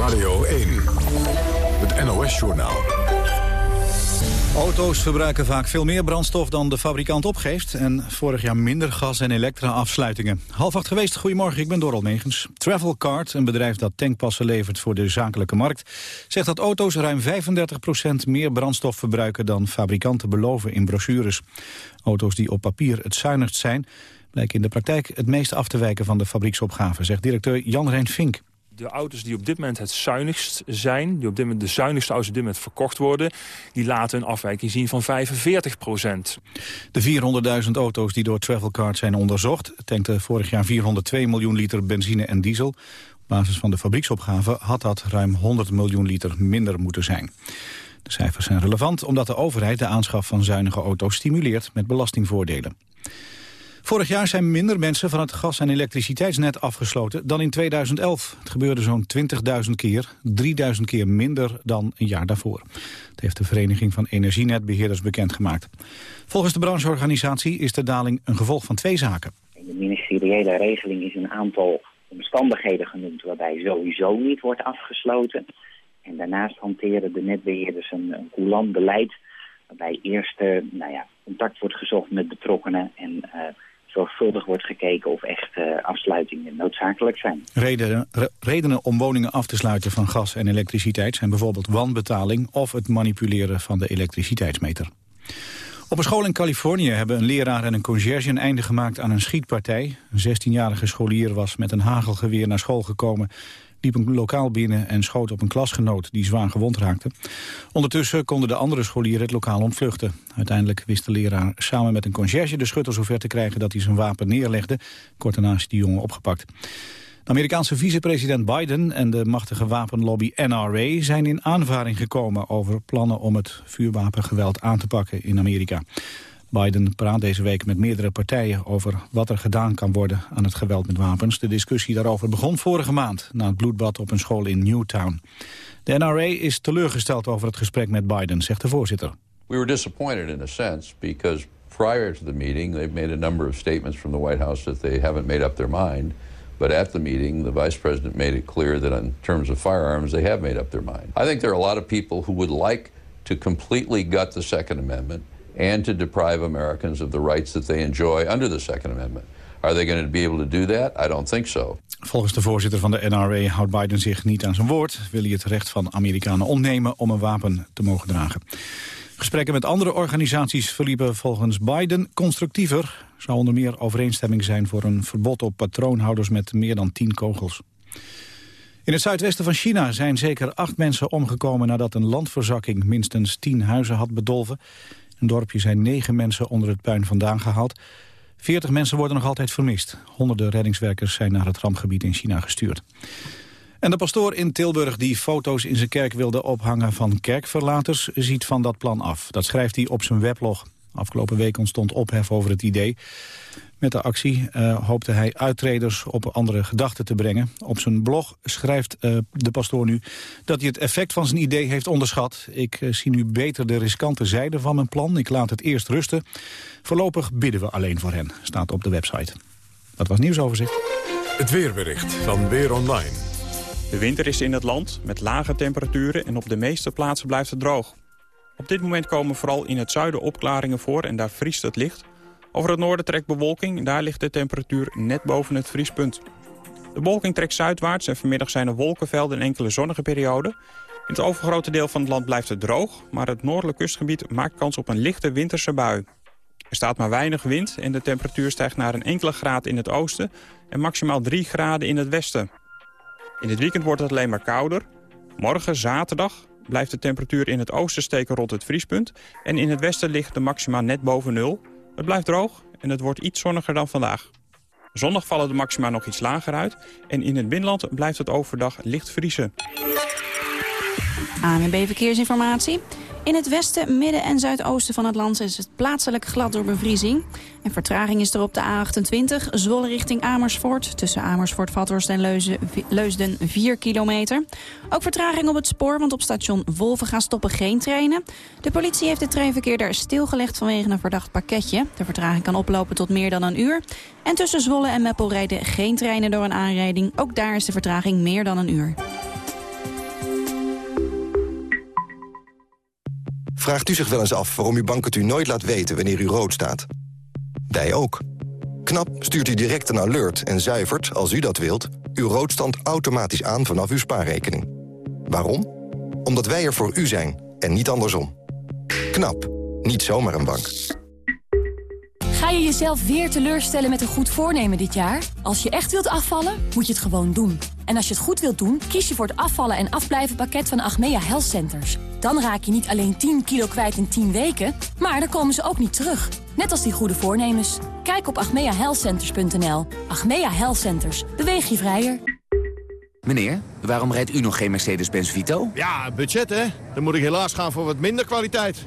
Radio 1, het NOS-journaal. Auto's verbruiken vaak veel meer brandstof dan de fabrikant opgeeft... en vorig jaar minder gas- en elektra-afsluitingen. Half geweest, goedemorgen, ik ben Doral Megens. Travelcard, een bedrijf dat tankpassen levert voor de zakelijke markt... zegt dat auto's ruim 35% meer brandstof verbruiken... dan fabrikanten beloven in brochures. Auto's die op papier het zuinigst zijn... blijken in de praktijk het meest af te wijken van de fabrieksopgave... zegt directeur Jan-Rijn Vink de auto's die op dit moment het zuinigst zijn... die op dit moment de zuinigste auto's op dit moment verkocht worden... die laten een afwijking zien van 45 procent. De 400.000 auto's die door Travelcard zijn onderzocht... tankten vorig jaar 402 miljoen liter benzine en diesel. Op basis van de fabrieksopgave had dat ruim 100 miljoen liter minder moeten zijn. De cijfers zijn relevant omdat de overheid de aanschaf van zuinige auto's stimuleert met belastingvoordelen. Vorig jaar zijn minder mensen van het gas- en elektriciteitsnet afgesloten dan in 2011. Het gebeurde zo'n 20.000 keer, 3.000 keer minder dan een jaar daarvoor. Dat heeft de Vereniging van Energienetbeheerders bekendgemaakt. Volgens de brancheorganisatie is de daling een gevolg van twee zaken. In de ministeriële regeling is een aantal omstandigheden genoemd waarbij sowieso niet wordt afgesloten. En daarnaast hanteren de netbeheerders een, een coulant beleid waarbij eerst uh, nou ja, contact wordt gezocht met betrokkenen en uh, zorgvuldig wordt gekeken of echt uh, afsluitingen noodzakelijk zijn. Redenen, redenen om woningen af te sluiten van gas en elektriciteit zijn bijvoorbeeld wanbetaling of het manipuleren van de elektriciteitsmeter. Op een school in Californië hebben een leraar en een conciërge een einde gemaakt aan een schietpartij. Een 16-jarige scholier was met een hagelgeweer naar school gekomen liep een lokaal binnen en schoot op een klasgenoot die zwaar gewond raakte. Ondertussen konden de andere scholieren het lokaal ontvluchten. Uiteindelijk wist de leraar samen met een conciërge de schutter zover te krijgen dat hij zijn wapen neerlegde. Kort daarna is die jongen opgepakt. De Amerikaanse vicepresident Biden en de machtige wapenlobby NRA zijn in aanvaring gekomen over plannen om het vuurwapengeweld aan te pakken in Amerika. Biden praat deze week met meerdere partijen over wat er gedaan kan worden aan het geweld met wapens. De discussie daarover begon vorige maand na het bloedbad op een school in Newtown. De NRA is teleurgesteld over het gesprek met Biden, zegt de voorzitter. We were disappointed in a sense because prior to the meeting they've made a number of statements from the White House that they haven't made up their mind. But at the meeting, the vice president made it clear that in terms of firearms, they have made up their mind. I think there are a lot of people who would like to completely gut the Second Amendment and to deprive Americans of the rights that they enjoy under the Second Amendment. Are they going to be able to do that? I don't think so. Volgens de voorzitter van de NRA houdt Biden zich niet aan zijn woord. Wil hij het recht van Amerikanen ontnemen om een wapen te mogen dragen. Gesprekken met andere organisaties verliepen volgens Biden constructiever. Er zou onder meer overeenstemming zijn voor een verbod op patroonhouders met meer dan tien kogels. In het zuidwesten van China zijn zeker acht mensen omgekomen nadat een landverzakking minstens tien huizen had bedolven. In dorpje zijn negen mensen onder het puin vandaan gehaald. Veertig mensen worden nog altijd vermist. Honderden reddingswerkers zijn naar het rampgebied in China gestuurd. En de pastoor in Tilburg die foto's in zijn kerk wilde ophangen van kerkverlaters ziet van dat plan af. Dat schrijft hij op zijn weblog. Afgelopen week ontstond ophef over het idee. Met de actie uh, hoopte hij uittreders op andere gedachten te brengen. Op zijn blog schrijft uh, de pastoor nu dat hij het effect van zijn idee heeft onderschat. Ik uh, zie nu beter de riskante zijde van mijn plan. Ik laat het eerst rusten. Voorlopig bidden we alleen voor hen, staat op de website. Dat was nieuwsoverzicht. Het weerbericht van Weer Online. De winter is in het land met lage temperaturen en op de meeste plaatsen blijft het droog. Op dit moment komen vooral in het zuiden opklaringen voor en daar vriest het licht. Over het noorden trekt bewolking, daar ligt de temperatuur net boven het vriespunt. De bewolking trekt zuidwaarts en vanmiddag zijn er wolkenvelden en enkele zonnige perioden. In het overgrote deel van het land blijft het droog, maar het noordelijk kustgebied maakt kans op een lichte winterse bui. Er staat maar weinig wind en de temperatuur stijgt naar een enkele graad in het oosten en maximaal 3 graden in het westen. In het weekend wordt het alleen maar kouder. Morgen, zaterdag, blijft de temperatuur in het oosten steken rond het vriespunt... en in het westen ligt de maxima net boven nul. Het blijft droog en het wordt iets zonniger dan vandaag. Zondag vallen de maxima nog iets lager uit... en in het binnenland blijft het overdag licht vriezen. ANWB Verkeersinformatie. In het westen, midden en zuidoosten van het land is het plaatselijk glad door bevriezing. En vertraging is er op de A28, Zwolle richting Amersfoort. Tussen Amersfoort, Vathorst en Leusden 4 kilometer. Ook vertraging op het spoor, want op station Wolven gaan stoppen geen treinen. De politie heeft het treinverkeer daar stilgelegd vanwege een verdacht pakketje. De vertraging kan oplopen tot meer dan een uur. En tussen Zwolle en Meppel rijden geen treinen door een aanrijding. Ook daar is de vertraging meer dan een uur. Vraagt u zich wel eens af waarom uw bank het u nooit laat weten wanneer u rood staat? Wij ook. KNAP stuurt u direct een alert en zuivert, als u dat wilt... uw roodstand automatisch aan vanaf uw spaarrekening. Waarom? Omdat wij er voor u zijn en niet andersom. KNAP. Niet zomaar een bank. Ga je jezelf weer teleurstellen met een goed voornemen dit jaar? Als je echt wilt afvallen, moet je het gewoon doen. En als je het goed wilt doen, kies je voor het afvallen en afblijven pakket van Achmea Health Centers. Dan raak je niet alleen 10 kilo kwijt in 10 weken, maar dan komen ze ook niet terug. Net als die goede voornemens. Kijk op achmeahealthcenters.nl. Achmea Health Centers. Beweeg je vrijer. Meneer, waarom rijdt u nog geen Mercedes-Benz Vito? Ja, budget hè. Dan moet ik helaas gaan voor wat minder kwaliteit.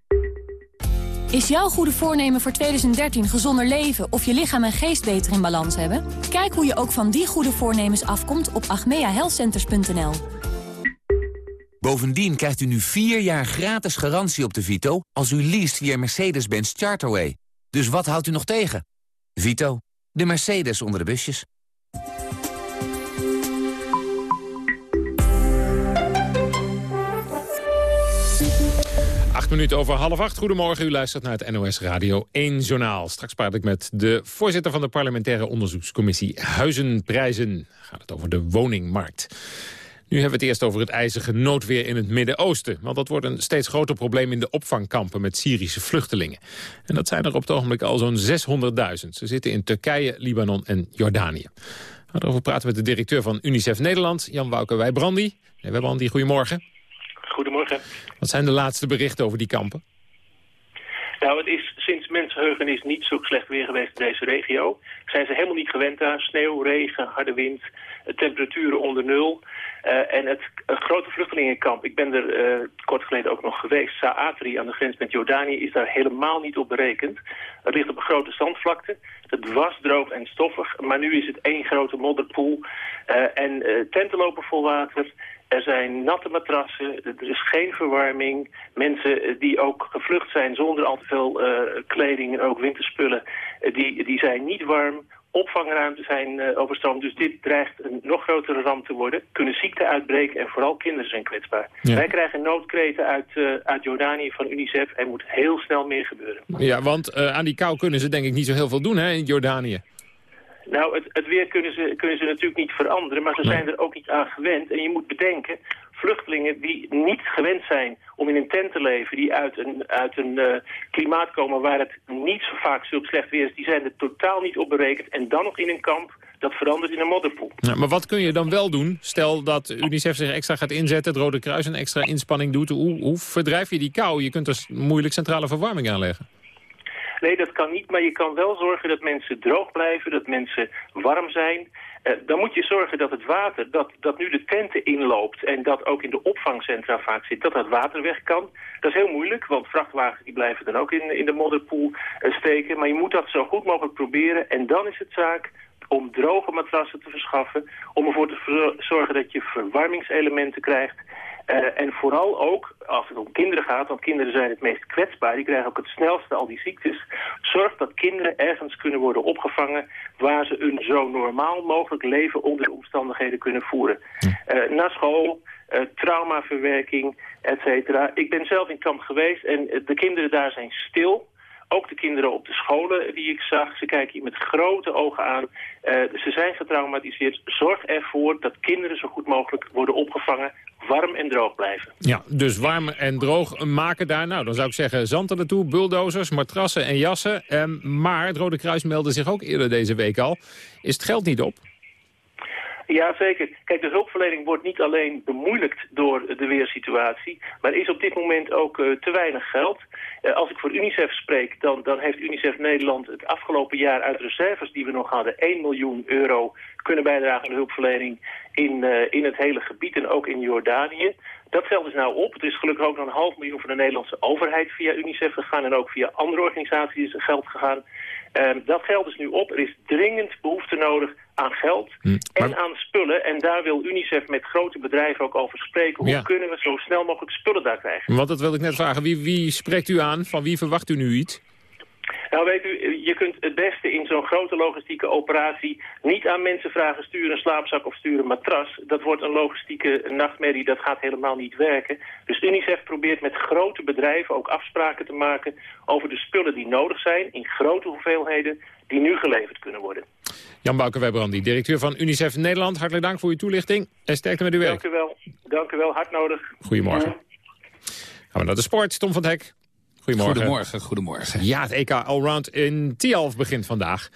Is jouw goede voornemen voor 2013 gezonder leven of je lichaam en geest beter in balans hebben? Kijk hoe je ook van die goede voornemens afkomt op agmeahealthcenters.nl. Bovendien krijgt u nu 4 jaar gratis garantie op de Vito als u leest via Mercedes-Benz Charterway. Dus wat houdt u nog tegen? Vito, de Mercedes onder de busjes. Minuten over half acht. Goedemorgen, u luistert naar het NOS Radio 1 Journaal. Straks praat ik met de voorzitter van de parlementaire onderzoekscommissie Huizenprijzen. Gaat het over de woningmarkt. Nu hebben we het eerst over het ijzige noodweer in het Midden-Oosten. Want dat wordt een steeds groter probleem in de opvangkampen met Syrische vluchtelingen. En dat zijn er op het ogenblik al zo'n 600.000. Ze zitten in Turkije, Libanon en Jordanië. Daarover praten we met de directeur van UNICEF Nederland, Jan Wouke Wijbrandi. Wijbrandi, goedemorgen. Goedemorgen. Wat zijn de laatste berichten over die kampen? Nou, het is sinds mensenheugenis niet zo slecht weer geweest in deze regio. Zijn ze helemaal niet gewend daar. Sneeuw, regen, harde wind, temperaturen onder nul. Uh, en het grote vluchtelingenkamp, ik ben er uh, kort geleden ook nog geweest, Saatri aan de grens met Jordanië, is daar helemaal niet op berekend. Het ligt op een grote zandvlakte. Het was droog en stoffig, maar nu is het één grote modderpoel. Uh, en tenten lopen vol water. Er zijn natte matrassen, er is geen verwarming. Mensen die ook gevlucht zijn zonder al te veel kleding en ook winterspullen, die, die zijn niet warm opvangruimte zijn uh, overstroomd. Dus dit dreigt een nog grotere ramp te worden. Kunnen ziekten uitbreken en vooral kinderen zijn kwetsbaar. Wij krijgen noodkreten uit, uh, uit Jordanië van UNICEF. Er moet heel snel meer gebeuren. Ja, want uh, aan die kou kunnen ze denk ik niet zo heel veel doen hè, in Jordanië. Nou, het, het weer kunnen ze, kunnen ze natuurlijk niet veranderen, maar ze zijn er ook niet aan gewend. En je moet bedenken, vluchtelingen die niet gewend zijn om in een tent te leven... die uit een, uit een uh, klimaat komen waar het niet zo vaak zulk slecht weer is... die zijn er totaal niet op berekend. En dan nog in een kamp, dat verandert in een modderpoel. Ja, maar wat kun je dan wel doen? Stel dat UNICEF zich extra gaat inzetten, het Rode Kruis een extra inspanning doet. Hoe, hoe verdrijf je die kou? Je kunt er moeilijk centrale verwarming aanleggen. Nee, dat kan niet, maar je kan wel zorgen dat mensen droog blijven, dat mensen warm zijn. Uh, dan moet je zorgen dat het water, dat, dat nu de tenten inloopt en dat ook in de opvangcentra vaak zit, dat dat water weg kan. Dat is heel moeilijk, want vrachtwagens die blijven dan ook in, in de modderpoel uh, steken. Maar je moet dat zo goed mogelijk proberen en dan is het zaak om droge matrassen te verschaffen, om ervoor te zorgen dat je verwarmingselementen krijgt uh, en vooral ook, als het om kinderen gaat, want kinderen zijn het meest kwetsbaar, die krijgen ook het snelste al die ziektes. Zorg dat kinderen ergens kunnen worden opgevangen waar ze een zo normaal mogelijk leven onder de omstandigheden kunnen voeren. Uh, na school, uh, traumaverwerking, et cetera. Ik ben zelf in kamp geweest en de kinderen daar zijn stil. Ook de kinderen op de scholen die ik zag, ze kijken je met grote ogen aan. Uh, ze zijn getraumatiseerd. Zorg ervoor dat kinderen zo goed mogelijk worden opgevangen warm en droog blijven. Ja, dus warm en droog maken daar. Nou, dan zou ik zeggen zand er naartoe, bulldozers, matrassen en jassen. Um, maar het Rode Kruis meldde zich ook eerder deze week al. Is het geld niet op? Ja, zeker. Kijk, de hulpverlening wordt niet alleen bemoeilijkt door de weersituatie, maar is op dit moment ook uh, te weinig geld. Uh, als ik voor UNICEF spreek, dan, dan heeft UNICEF Nederland het afgelopen jaar uit reserves die we nog hadden 1 miljoen euro kunnen bijdragen aan de hulpverlening in, uh, in het hele gebied en ook in Jordanië. Dat geld is nou op. Het is gelukkig ook nog een half miljoen van de Nederlandse overheid via UNICEF gegaan en ook via andere organisaties geld gegaan. Um, dat geld is nu op. Er is dringend behoefte nodig aan geld hm, en aan spullen. En daar wil UNICEF met grote bedrijven ook over spreken. Hoe ja. kunnen we zo snel mogelijk spullen daar krijgen? Want dat wilde ik net vragen. Wie, wie spreekt u aan? Van wie verwacht u nu iets? Nou weet u, je kunt het beste in zo'n grote logistieke operatie niet aan mensen vragen stuur een slaapzak of stuur een matras. Dat wordt een logistieke nachtmerrie, dat gaat helemaal niet werken. Dus UNICEF probeert met grote bedrijven ook afspraken te maken over de spullen die nodig zijn in grote hoeveelheden die nu geleverd kunnen worden. Jan Bouke-Webrandi, directeur van UNICEF Nederland. Hartelijk dank voor uw toelichting en sterkte met uw werk. Dank u wel. Dank u wel, hard nodig. Goedemorgen. Gaan we naar de sport. Tom van Hek. Goedemorgen. Goedemorgen, goedemorgen. Ja, het EK Allround in Tialf begint vandaag.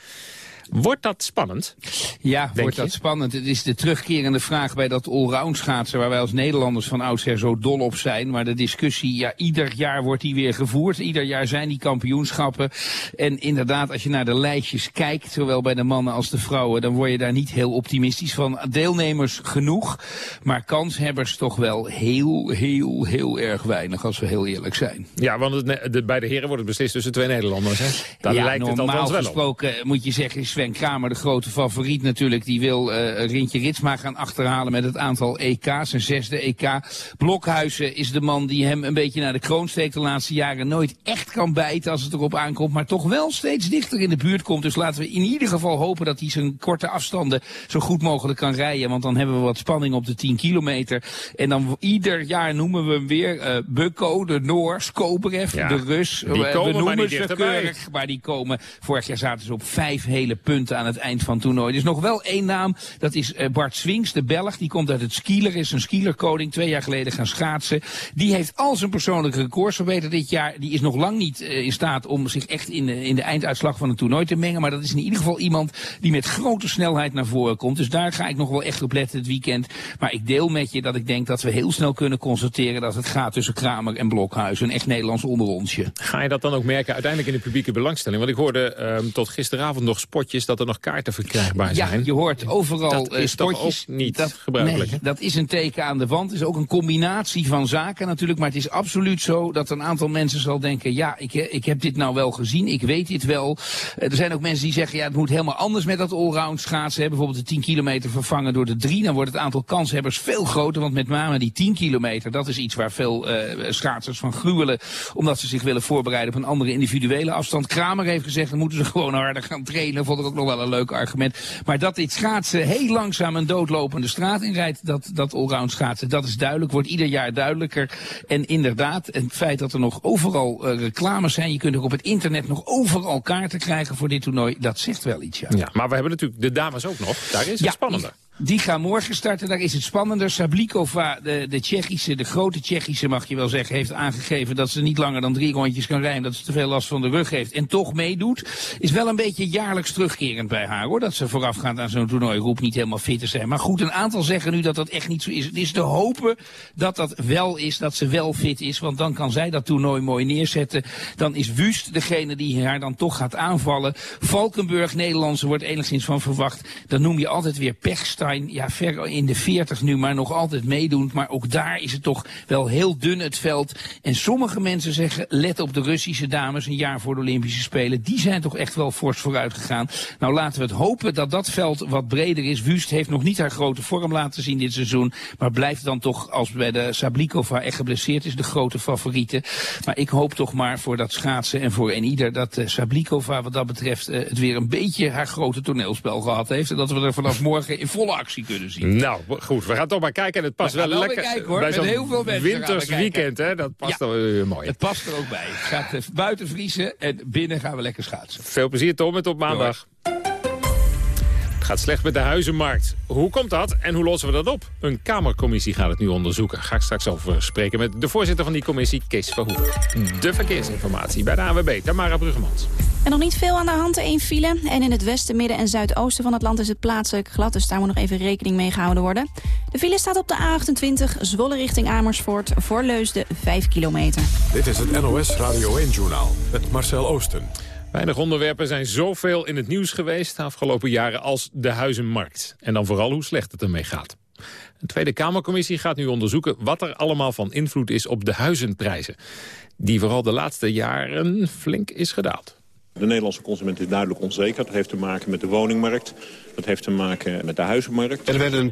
Wordt dat spannend? Ja, wordt dat spannend. Het is de terugkerende vraag bij dat allround schaatsen... waar wij als Nederlanders van oudsher zo dol op zijn. Maar de discussie, ja, ieder jaar wordt die weer gevoerd. Ieder jaar zijn die kampioenschappen. En inderdaad, als je naar de lijstjes kijkt... zowel bij de mannen als de vrouwen... dan word je daar niet heel optimistisch van. Deelnemers genoeg, maar kanshebbers toch wel heel, heel, heel erg weinig... als we heel eerlijk zijn. Ja, want het, de, bij de heren wordt het beslist tussen twee Nederlanders. Hè? Daar ja, lijkt het normaal wel gesproken moet je zeggen Sven Kramer, de grote favoriet natuurlijk, die wil uh, Rintje Ritsma gaan achterhalen met het aantal EK's, zijn zesde EK. Blokhuizen is de man die hem een beetje naar de kroon steekt de laatste jaren. Nooit echt kan bijten als het erop aankomt, maar toch wel steeds dichter in de buurt komt. Dus laten we in ieder geval hopen dat hij zijn korte afstanden zo goed mogelijk kan rijden. Want dan hebben we wat spanning op de 10 kilometer. En dan ieder jaar noemen we hem weer uh, Bukko, de Noor, Skobrev, ja, de Rus. Die komen we noemen ze keurig, maar die komen. Vorig jaar zaten ze op vijf hele punten aan het eind van het toernooi. Er is nog wel één naam, dat is uh, Bart Swings, de Belg. Die komt uit het skieler, is een skielerkoning, twee jaar geleden gaan schaatsen. Die heeft al zijn persoonlijke records verbeterd dit jaar. Die is nog lang niet uh, in staat om zich echt in de, in de einduitslag van het toernooi te mengen. Maar dat is in ieder geval iemand die met grote snelheid naar voren komt. Dus daar ga ik nog wel echt op letten het weekend. Maar ik deel met je dat ik denk dat we heel snel kunnen constateren dat het gaat tussen Kramer en Blokhuis. Een echt Nederlands onderonsje. Ga je dat dan ook merken uiteindelijk in de publieke belangstelling? Want ik hoorde uh, tot gisteravond nog spotjes dat er nog kaarten verkrijgbaar zijn. Ja, je hoort overal dat is. Toch ook niet dat, gebruikelijk. Nee, dat is een teken aan de wand. Het is ook een combinatie van zaken natuurlijk. Maar het is absoluut zo dat een aantal mensen zal denken... ja, ik, ik heb dit nou wel gezien, ik weet dit wel. Er zijn ook mensen die zeggen... ja, het moet helemaal anders met dat allround schaatsen. Bijvoorbeeld de 10 kilometer vervangen door de 3. Dan wordt het aantal kanshebbers veel groter. Want met name die 10 kilometer, dat is iets waar veel uh, schaatsers van gruwelen... omdat ze zich willen voorbereiden op een andere individuele afstand. Kramer heeft gezegd, dan moeten ze gewoon harder gaan trainen... voor ook nog wel een leuk argument. Maar dat dit schaatsen heel langzaam een doodlopende straat inrijdt, dat, dat allround schaatsen, dat is duidelijk, wordt ieder jaar duidelijker. En inderdaad, het feit dat er nog overal uh, reclames zijn, je kunt ook op het internet nog overal kaarten krijgen voor dit toernooi, dat zegt wel iets. Ja, ja maar we hebben natuurlijk de dames ook nog. Daar is het ja, spannender. Die gaan morgen starten, daar is het spannender. Sablikova, de, de Tsjechische, de grote Tsjechische mag je wel zeggen, heeft aangegeven dat ze niet langer dan drie rondjes kan rijden, dat ze te veel last van de rug heeft en toch meedoet. Is wel een beetje jaarlijks terugkerend bij haar hoor, dat ze voorafgaand aan zo'n toernooi roept niet helemaal fit te zijn. Maar goed, een aantal zeggen nu dat dat echt niet zo is. Het is te hopen dat dat wel is, dat ze wel fit is, want dan kan zij dat toernooi mooi neerzetten. Dan is Wust degene die haar dan toch gaat aanvallen. Valkenburg, Nederlandse, wordt enigszins van verwacht. Dan noem je altijd weer pechstart ja, ver in de 40 nu, maar nog altijd meedoen. Maar ook daar is het toch wel heel dun het veld. En sommige mensen zeggen, let op de Russische dames een jaar voor de Olympische Spelen. Die zijn toch echt wel fors vooruit gegaan. Nou, laten we het hopen dat dat veld wat breder is. Wust heeft nog niet haar grote vorm laten zien dit seizoen. Maar blijft dan toch, als bij de Sablikova echt geblesseerd is, de grote favoriete. Maar ik hoop toch maar voor dat schaatsen en voor en ieder dat uh, Sablikova wat dat betreft uh, het weer een beetje haar grote toneelspel gehad heeft. En dat we er vanaf morgen in volle actie kunnen zien. Nou, goed. We gaan toch maar kijken. En het past wel, lekker kijken, hoor. bij zo'n heel veel winters weekend. Hè? Dat past ja, wel uh, mooi. Het past er ook bij. Het gaat uh, buiten vriezen en binnen gaan we lekker schaatsen. Veel plezier Tom en tot maandag. Gaat slecht met de huizenmarkt. Hoe komt dat en hoe lossen we dat op? Een Kamercommissie gaat het nu onderzoeken. Ga ik straks over spreken met de voorzitter van die commissie, Kees Verhoeven. De verkeersinformatie bij de AWB, Tamara Bruggemans. En nog niet veel aan de hand, één file. En in het westen, midden en zuidoosten van het land is het plaatselijk glad. Dus daar moet nog even rekening mee gehouden worden. De file staat op de A28, Zwolle richting Amersfoort. Voor Leusden, 5 kilometer. Dit is het NOS Radio 1-journaal met Marcel Oosten. Weinig onderwerpen zijn zoveel in het nieuws geweest de afgelopen jaren als de huizenmarkt. En dan vooral hoe slecht het ermee gaat. Een Tweede Kamercommissie gaat nu onderzoeken wat er allemaal van invloed is op de huizenprijzen. Die vooral de laatste jaren flink is gedaald. De Nederlandse consument is duidelijk onzeker. Dat heeft te maken met de woningmarkt. Dat heeft te maken met de huizenmarkt. Er werden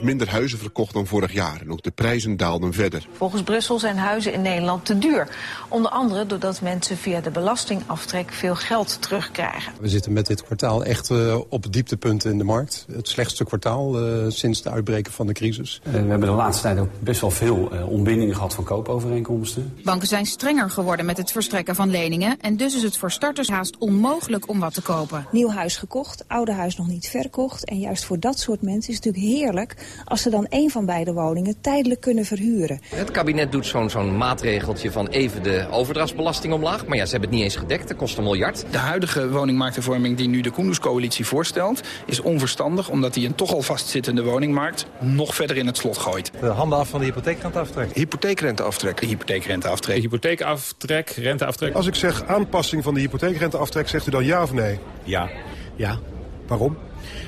12% minder huizen verkocht dan vorig jaar. En ook de prijzen daalden verder. Volgens Brussel zijn huizen in Nederland te duur. Onder andere doordat mensen via de belastingaftrek veel geld terugkrijgen. We zitten met dit kwartaal echt uh, op dieptepunten in de markt. Het slechtste kwartaal uh, sinds de uitbreken van de crisis. Uh, we hebben de laatste tijd ook best wel veel ontbindingen gehad van koopovereenkomsten. Banken zijn strenger geworden met het verstrekken van leningen. En dus is het voor starters haast onmogelijk om wat te kopen. Nieuw huis gekocht, oude huis nog niet verkocht. En juist voor dat soort mensen is het natuurlijk heerlijk... als ze dan een van beide woningen tijdelijk kunnen verhuren. Het kabinet doet zo'n zo'n maatregeltje van even de overdrachtsbelasting omlaag. Maar ja, ze hebben het niet eens gedekt. Dat kost een miljard. De huidige woningmarkthervorming die nu de Koenderscoalitie voorstelt... is onverstandig omdat die een toch al vastzittende woningmarkt... nog verder in het slot gooit. De handen af van de hypotheekrenteaftrek. Hypotheekrenteaftrek. De hypotheekrenteaftrek. Hypotheekaftrek, renteaftrek. Als ik zeg aanpassing van de hypotheekrenteaftrek, zegt u dan ja of nee? Ja. Ja. Waarom?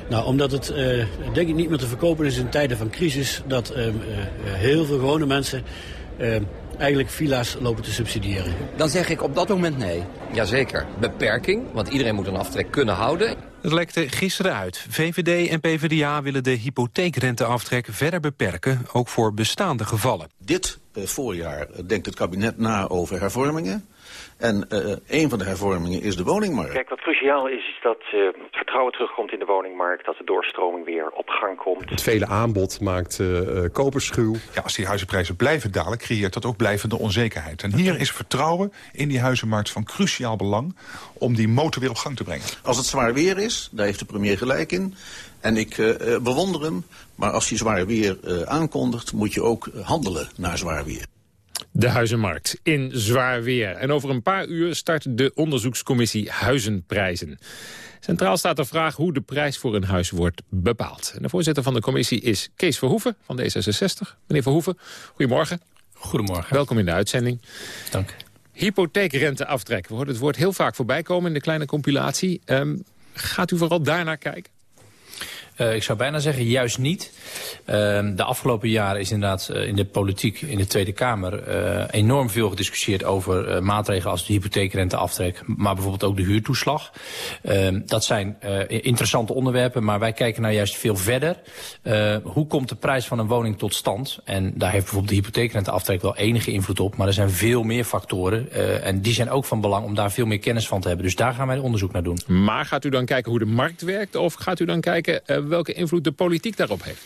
Nou, omdat het uh, denk ik niet meer te verkopen is in tijden van crisis... dat uh, uh, heel veel gewone mensen eigenlijk villa's lopen te subsidiëren. Dan zeg ik op dat moment nee. Jazeker. Beperking, want iedereen moet een aftrek kunnen houden. Het lekte gisteren uit. VVD en PvdA willen de hypotheekrenteaftrek verder beperken, ook voor bestaande gevallen. Dit voorjaar denkt het kabinet na over hervormingen. En uh, een van de hervormingen is de woningmarkt. Kijk, wat cruciaal is, is dat uh, het vertrouwen terugkomt in de woningmarkt. Dat de doorstroming weer op gang komt. Het vele aanbod maakt uh, kopers schuw. Ja, als die huizenprijzen blijven dalen, creëert dat ook blijvende onzekerheid. En hier is vertrouwen in die huizenmarkt van cruciaal belang... om die motor weer op gang te brengen. Als het zwaar weer is, daar heeft de premier gelijk in... En ik uh, bewonder hem, maar als je zwaar weer uh, aankondigt... moet je ook handelen naar zwaar weer. De huizenmarkt in zwaar weer. En over een paar uur start de onderzoekscommissie Huizenprijzen. Centraal staat de vraag hoe de prijs voor een huis wordt bepaald. En de voorzitter van de commissie is Kees Verhoeven van D66. Meneer Verhoeven, goedemorgen. Goedemorgen. Welkom in de uitzending. Dank. Hypotheekrenteaftrek. We hoorden het woord heel vaak voorbij komen in de kleine compilatie. Um, gaat u vooral daarnaar kijken? Uh, ik zou bijna zeggen, juist niet. Uh, de afgelopen jaren is inderdaad uh, in de politiek, in de Tweede Kamer... enorm veel gediscussieerd over maatregelen als de hypotheekrenteaftrek... maar bijvoorbeeld ook de huurtoeslag. Ehm, dat zijn interessante onderwerpen, maar wij kijken nou juist veel verder. hoe komt de prijs van een woning tot stand? En daar heeft bijvoorbeeld de hypotheekrenteaftrek wel enige invloed op... maar er zijn veel meer factoren en die zijn ook van belang om daar veel meer kennis van te hebben. Dus daar gaan wij onderzoek naar doen. Maar gaat u dan kijken hoe de markt werkt of gaat u dan kijken welke invloed de politiek daarop heeft?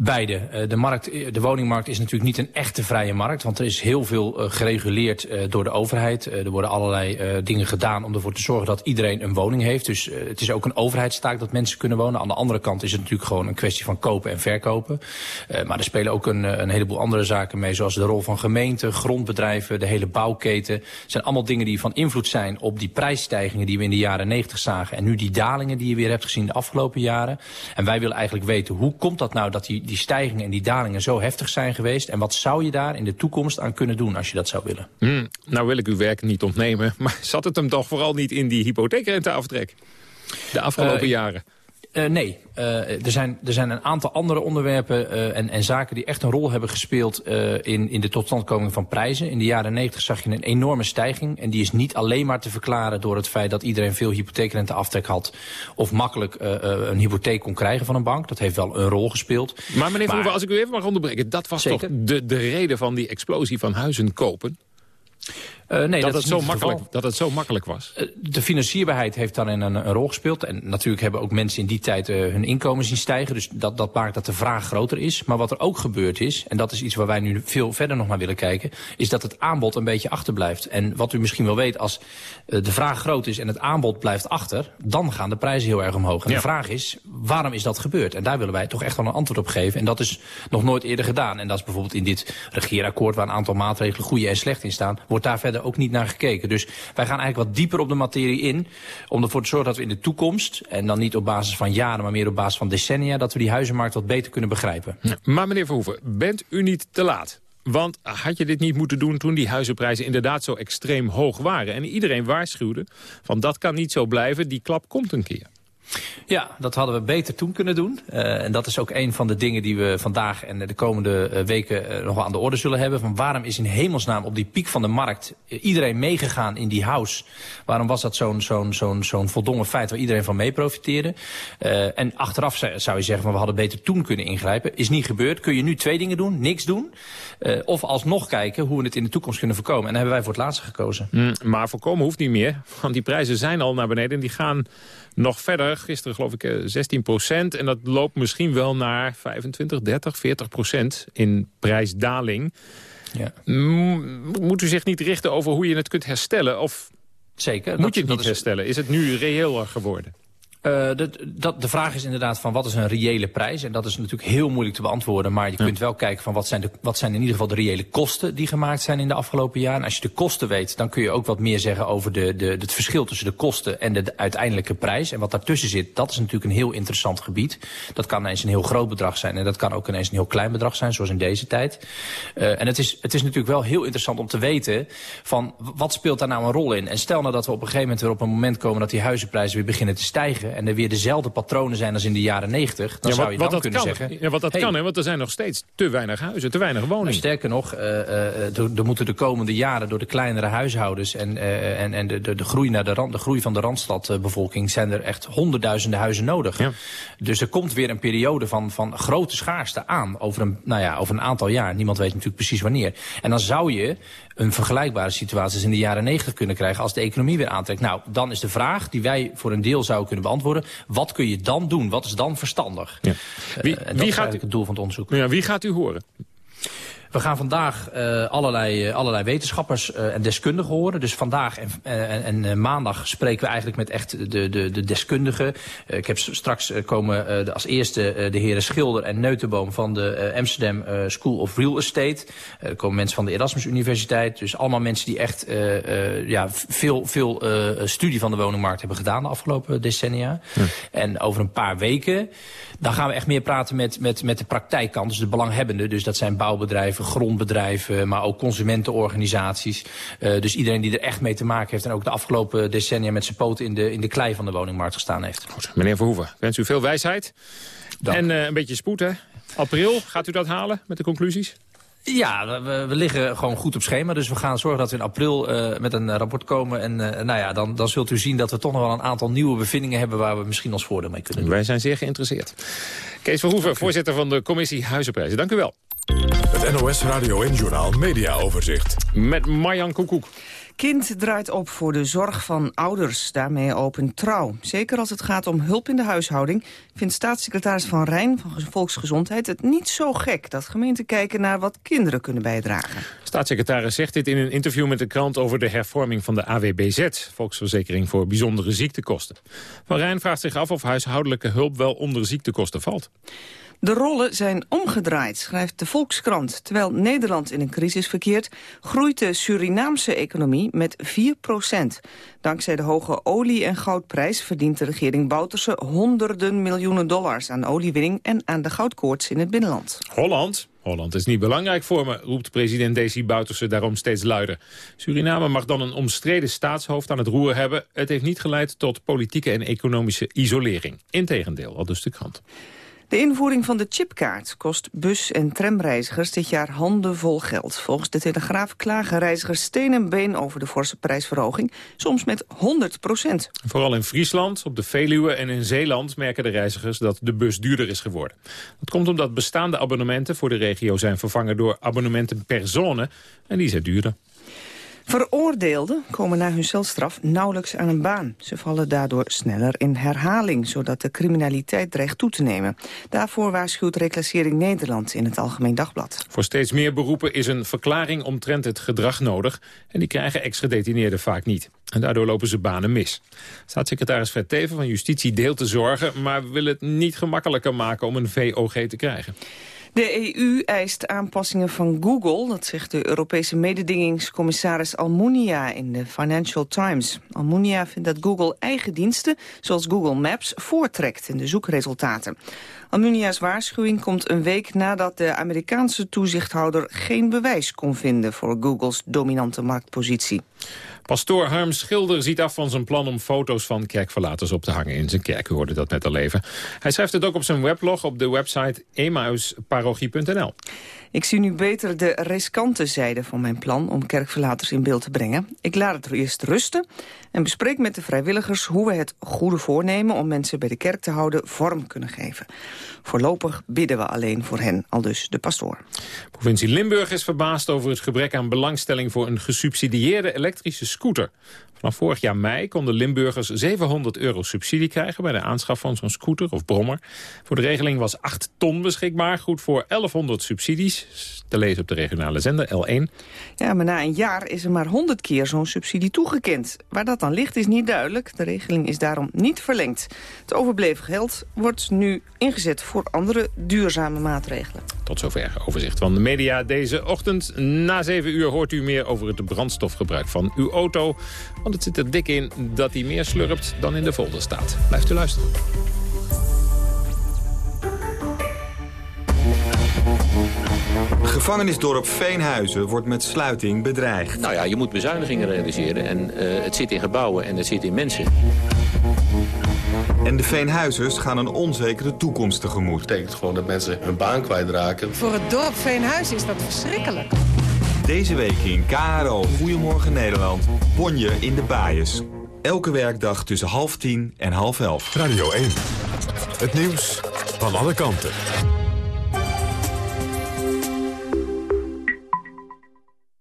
Beide. Eh, de, markt, eh, de woningmarkt is natuurlijk niet een echte vrije markt. Want er is heel veel uh, gereguleerd door de overheid. Er worden allerlei dingen gedaan om ervoor te zorgen dat iedereen een woning heeft. Dus het is ook een overheidstaak dat mensen kunnen wonen. Aan de andere kant is het natuurlijk gewoon een kwestie van kopen en verkopen. maar er spelen ook een, een heleboel andere zaken mee. Zoals de rol van gemeenten, grondbedrijven, de hele bouwketen. Het zijn allemaal dingen die van invloed zijn op die prijsstijgingen die we in de jaren 90 zagen. En nu die dalingen die je weer hebt gezien de afgelopen jaren. En wij willen eigenlijk weten hoe komt dat nou dat die die stijgingen en die dalingen zo heftig zijn geweest? En wat zou je daar in de toekomst aan kunnen doen als je dat zou willen? Hmm, nou wil ik uw werk niet ontnemen, maar zat het hem toch vooral niet in die hypotheekrenteaftrek? De afgelopen uh, jaren. Uh, nee, uh, er, zijn, er zijn een aantal andere onderwerpen uh, en, en zaken die echt een rol hebben gespeeld in, in de totstandkoming van prijzen. In de jaren 90 zag je een enorme stijging en die is niet alleen maar te verklaren door het feit dat iedereen veel hypotheekrenteaftrek had of makkelijk een hypotheek kon krijgen van een bank. Dat heeft wel een rol gespeeld. Maar meneer Verhoeven, als ik u even mag onderbreken, dat was zeker? toch de, de reden van die explosie van huizen kopen? Uh, nee, dat, dat, het zo makkelijk, dat het zo makkelijk was. Uh, de financierbaarheid heeft daarin een, een, rol gespeeld. En natuurlijk hebben ook mensen in die tijd uh, hun inkomen zien stijgen. Dus dat, dat maakt dat de vraag groter is. Maar wat er ook gebeurd is, en dat is iets waar wij nu veel verder nog naar willen kijken... is dat het aanbod een beetje achterblijft. En wat u misschien wel weet, als de vraag groot is en het aanbod blijft achter... dan gaan de prijzen heel erg omhoog. En ja. de vraag is, waarom is dat gebeurd? En daar willen wij toch echt wel een antwoord op geven. En dat is nog nooit eerder gedaan. En dat is bijvoorbeeld in dit regeerakkoord... waar een aantal maatregelen goede en slecht in staan... wordt daar verder ook niet naar gekeken. Dus wij gaan eigenlijk wat dieper op de materie in... om ervoor te zorgen dat we in de toekomst... en dan niet op basis van jaren, maar meer op basis van decennia... dat we die huizenmarkt wat beter kunnen begrijpen. maar meneer Verhoeven, bent u niet te laat? Want had je dit niet moeten doen toen die huizenprijzen inderdaad zo extreem hoog waren? En iedereen waarschuwde van dat kan niet zo blijven, die klap komt een keer. Ja, dat hadden we beter toen kunnen doen. Uh, en dat is ook een van de dingen die we vandaag en de komende uh, weken uh, nog wel aan de orde zullen hebben. Van waarom is in hemelsnaam op die piek van de markt iedereen meegegaan in die house? Waarom was dat zo'n zo'n voldongen feit waar iedereen van mee profiteerde? en achteraf zou je zeggen we hadden beter toen kunnen ingrijpen. Is niet gebeurd. Kun je nu twee dingen doen? Niks doen. of alsnog kijken hoe we het in de toekomst kunnen voorkomen. En daar hebben wij voor het laatste gekozen. Mm, maar voorkomen hoeft niet meer. Want die prijzen zijn al naar beneden en die gaan nog verder. Gisteren geloof ik 16 eh, procent. En dat loopt misschien wel naar 25, 30, 40 procent in prijsdaling. Ja. Moet u zich niet richten over hoe je het kunt herstellen? Of Zeker. Moet je het niet herstellen? Is het nu reëler geworden? Uh, de, dat, de vraag is inderdaad van wat is een reële prijs? En dat is natuurlijk heel moeilijk te beantwoorden. Maar je ja. kunt wel kijken van wat zijn, de, wat zijn in ieder geval de reële kosten die gemaakt zijn in de afgelopen jaren. En als je de kosten weet, dan kun je ook wat meer zeggen over de, de, het verschil tussen de kosten en de, de uiteindelijke prijs. En wat daartussen zit, dat is natuurlijk een heel interessant gebied. Dat kan ineens een heel groot bedrag zijn en dat kan ook ineens een heel klein bedrag zijn, zoals in deze tijd. Uh, en het is, het is natuurlijk wel heel interessant om te weten van wat speelt daar nou een rol in? En stel nou dat we op een gegeven moment weer op een moment komen dat die huizenprijzen weer beginnen te stijgen en er weer dezelfde patronen zijn als in de jaren 90... dan ja, zou je dan kunnen kan, zeggen... Ja, wat dat kan, hè, want er zijn nog steeds te weinig huizen, te weinig woningen. Nou, sterker nog, uh, uh, er moeten de komende jaren door de kleinere huishoudens... en, en, en de, de, de, groei naar de, rand, de groei van de Randstadbevolking... zijn er echt honderdduizenden huizen nodig. Ja. Dus er komt weer een periode van, van grote schaarste aan over een, nou ja, over een aantal jaar. Niemand weet natuurlijk precies wanneer. En dan zou je een vergelijkbare situatie als in de jaren 90 kunnen krijgen als de economie weer aantrekt. Nou, dan is de vraag die wij voor een deel zouden kunnen beantwoorden. Wat kun je dan doen? Wat is dan verstandig? Ja. Wie, uh, wie gaat, het doel van het onderzoek. Ja, wie gaat u horen? We gaan vandaag uh, allerlei, uh, allerlei wetenschappers uh, en deskundigen horen. Dus vandaag en, en, en maandag spreken we eigenlijk met echt de, de, de deskundigen. ik heb straks komen de, als eerste de heren Schilder en Neutenboom van de Amsterdam School of Real Estate. er komen mensen van de Erasmus Universiteit. Dus allemaal mensen die echt ja, veel, veel studie van de woningmarkt hebben gedaan de afgelopen decennia. Ja. En over een paar weken dan gaan we echt meer praten met, met, met de praktijkkant, dus de belanghebbenden. Dus dat zijn bouwbedrijven bedrijven, grondbedrijven, maar ook consumentenorganisaties. Uh, dus iedereen die er echt mee te maken heeft en ook de afgelopen decennia met zijn poten in de, in de klei van de woningmarkt gestaan heeft. Goed, meneer Verhoeven, wens u veel wijsheid. En uh, een beetje spoed, hè? April, gaat u dat halen met de conclusies? Ja, we, we, liggen gewoon goed op schema. Dus we gaan zorgen dat we in april uh, met een rapport komen. En uh, nou ja, dan, dan zult u zien dat we toch nog wel een aantal nieuwe bevindingen hebben... waar we misschien ons voordeel mee kunnen doen. Wij zijn zeer geïnteresseerd. Kees Verhoeven, voorzitter van de commissie Huizenprijzen. Dank u wel. Het NOS Radio en Journaal Media Overzicht. Met Marjan Koekoek. Kind draait op voor de zorg van ouders. Daarmee open trouw. Zeker als het gaat om hulp in de huishouding... vindt staatssecretaris Van Rijn van Volksgezondheid het niet zo gek... dat gemeenten kijken naar wat kinderen kunnen bijdragen. Staatssecretaris zegt dit in een interview met de krant... over de hervorming van de AWBZ, Volksverzekering voor Bijzondere Ziektekosten. Van Rijn vraagt zich af of huishoudelijke hulp wel onder ziektekosten valt. De rollen zijn omgedraaid, schrijft de Volkskrant. Terwijl Nederland in een crisis verkeert, groeit de Surinaamse economie met 4 procent. Dankzij de hoge olie- en goudprijs verdient de regering Bouterse honderden miljoenen dollars aan oliewinning en aan de goudkoorts in het binnenland. Holland? Holland is niet belangrijk voor me, roept president Desi Bouterse daarom steeds luider. Suriname mag dan een omstreden staatshoofd aan het roer hebben. Het heeft niet geleid tot politieke en economische isolering. Integendeel, al dus de krant. De invoering van de chipkaart kost bus- en tramreizigers dit jaar handenvol geld. Volgens de Telegraaf klagen reizigers steen en been over de forse prijsverhoging, soms met 100 procent. Vooral in Friesland, op de Veluwe en in Zeeland merken de reizigers dat de bus duurder is geworden. Dat komt omdat bestaande abonnementen voor de regio zijn vervangen door abonnementen per zone en die zijn duurder. Veroordeelden komen na hun celstraf nauwelijks aan een baan. Ze vallen daardoor sneller in herhaling, zodat de criminaliteit dreigt toe te nemen. Daarvoor waarschuwt Reclassering Nederland in het Algemeen Dagblad. Voor steeds meer beroepen is een verklaring omtrent het gedrag nodig... en die krijgen ex-gedetineerden vaak niet. En daardoor lopen ze banen mis. Staatssecretaris Verteven van Justitie deelt de zorgen... maar wil het niet gemakkelijker maken om een VOG te krijgen. De EU eist aanpassingen van Google, dat zegt de Europese mededingingscommissaris Almunia in de Financial Times. Almunia vindt dat Google eigen diensten, zoals Google Maps, voortrekt in de zoekresultaten. Almunia's waarschuwing komt een week nadat de Amerikaanse toezichthouder geen bewijs kon vinden voor Googles dominante marktpositie. Pastoor Harm Schilder ziet af van zijn plan om foto's van kerkverlaters op te hangen in zijn kerk. U hoorde dat net al even. Hij schrijft het ook op zijn weblog op de website emausparochie.nl. Ik zie nu beter de riskante zijde van mijn plan om kerkverlaters in beeld te brengen. Ik laat het eerst rusten en bespreek met de vrijwilligers hoe we het goede voornemen om mensen bij de kerk te houden vorm kunnen geven. Voorlopig bidden we alleen voor hen, al dus de pastoor. Provincie Limburg is verbaasd over het gebrek aan belangstelling voor een gesubsidieerde elektrische scooter. Vanaf vorig jaar mei konden Limburgers 700 euro subsidie krijgen... bij de aanschaf van zo'n scooter of brommer. Voor de regeling was 8 ton beschikbaar, goed voor 1100 subsidies. Te lezen op de regionale zender L1. Ja, maar na een jaar is er maar 100 keer zo'n subsidie toegekend. Waar dat dan ligt is niet duidelijk. De regeling is daarom niet verlengd. Het overbleven geld wordt nu ingezet voor andere duurzame maatregelen. Tot zover overzicht van de media deze ochtend. Na 7 uur hoort u meer over het brandstofgebruik van uw auto. Want het zit er dik in dat hij meer slurpt dan in de folder staat. Blijft u luisteren. Gevangenisdorp Veenhuizen wordt met sluiting bedreigd. Nou ja, je moet bezuinigingen realiseren. En uh, het zit in gebouwen en het zit in mensen. En de Veenhuizers gaan een onzekere toekomst tegemoet. Dat betekent gewoon dat mensen hun baan kwijtraken. Voor het dorp Veenhuizen is dat verschrikkelijk. Deze week in KRO Goedemorgen Nederland. Bonje in de Baaiers. Elke werkdag tussen half tien en half elf. Radio 1. Het nieuws van alle kanten.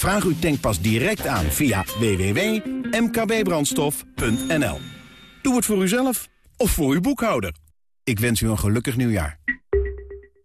Vraag uw tankpas direct aan via www.mkbbrandstof.nl. Doe het voor uzelf of voor uw boekhouder. Ik wens u een gelukkig nieuwjaar.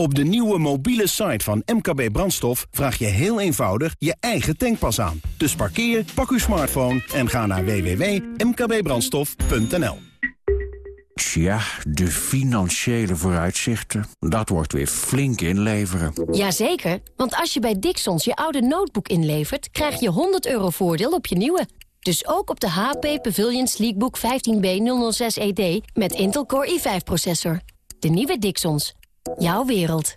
Op de nieuwe mobiele site van MKB Brandstof vraag je heel eenvoudig je eigen tankpas aan. Dus parkeer, pak uw smartphone en ga naar www.mkbbrandstof.nl. Tja, de financiële vooruitzichten. Dat wordt weer flink inleveren. Jazeker, want als je bij Dixons je oude notebook inlevert... krijg je 100 euro voordeel op je nieuwe. Dus ook op de HP Pavilion Sleekbook 15B006ED met Intel Core i5-processor. De nieuwe Dixons. Jouw wereld.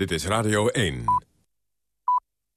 Dit is Radio 1.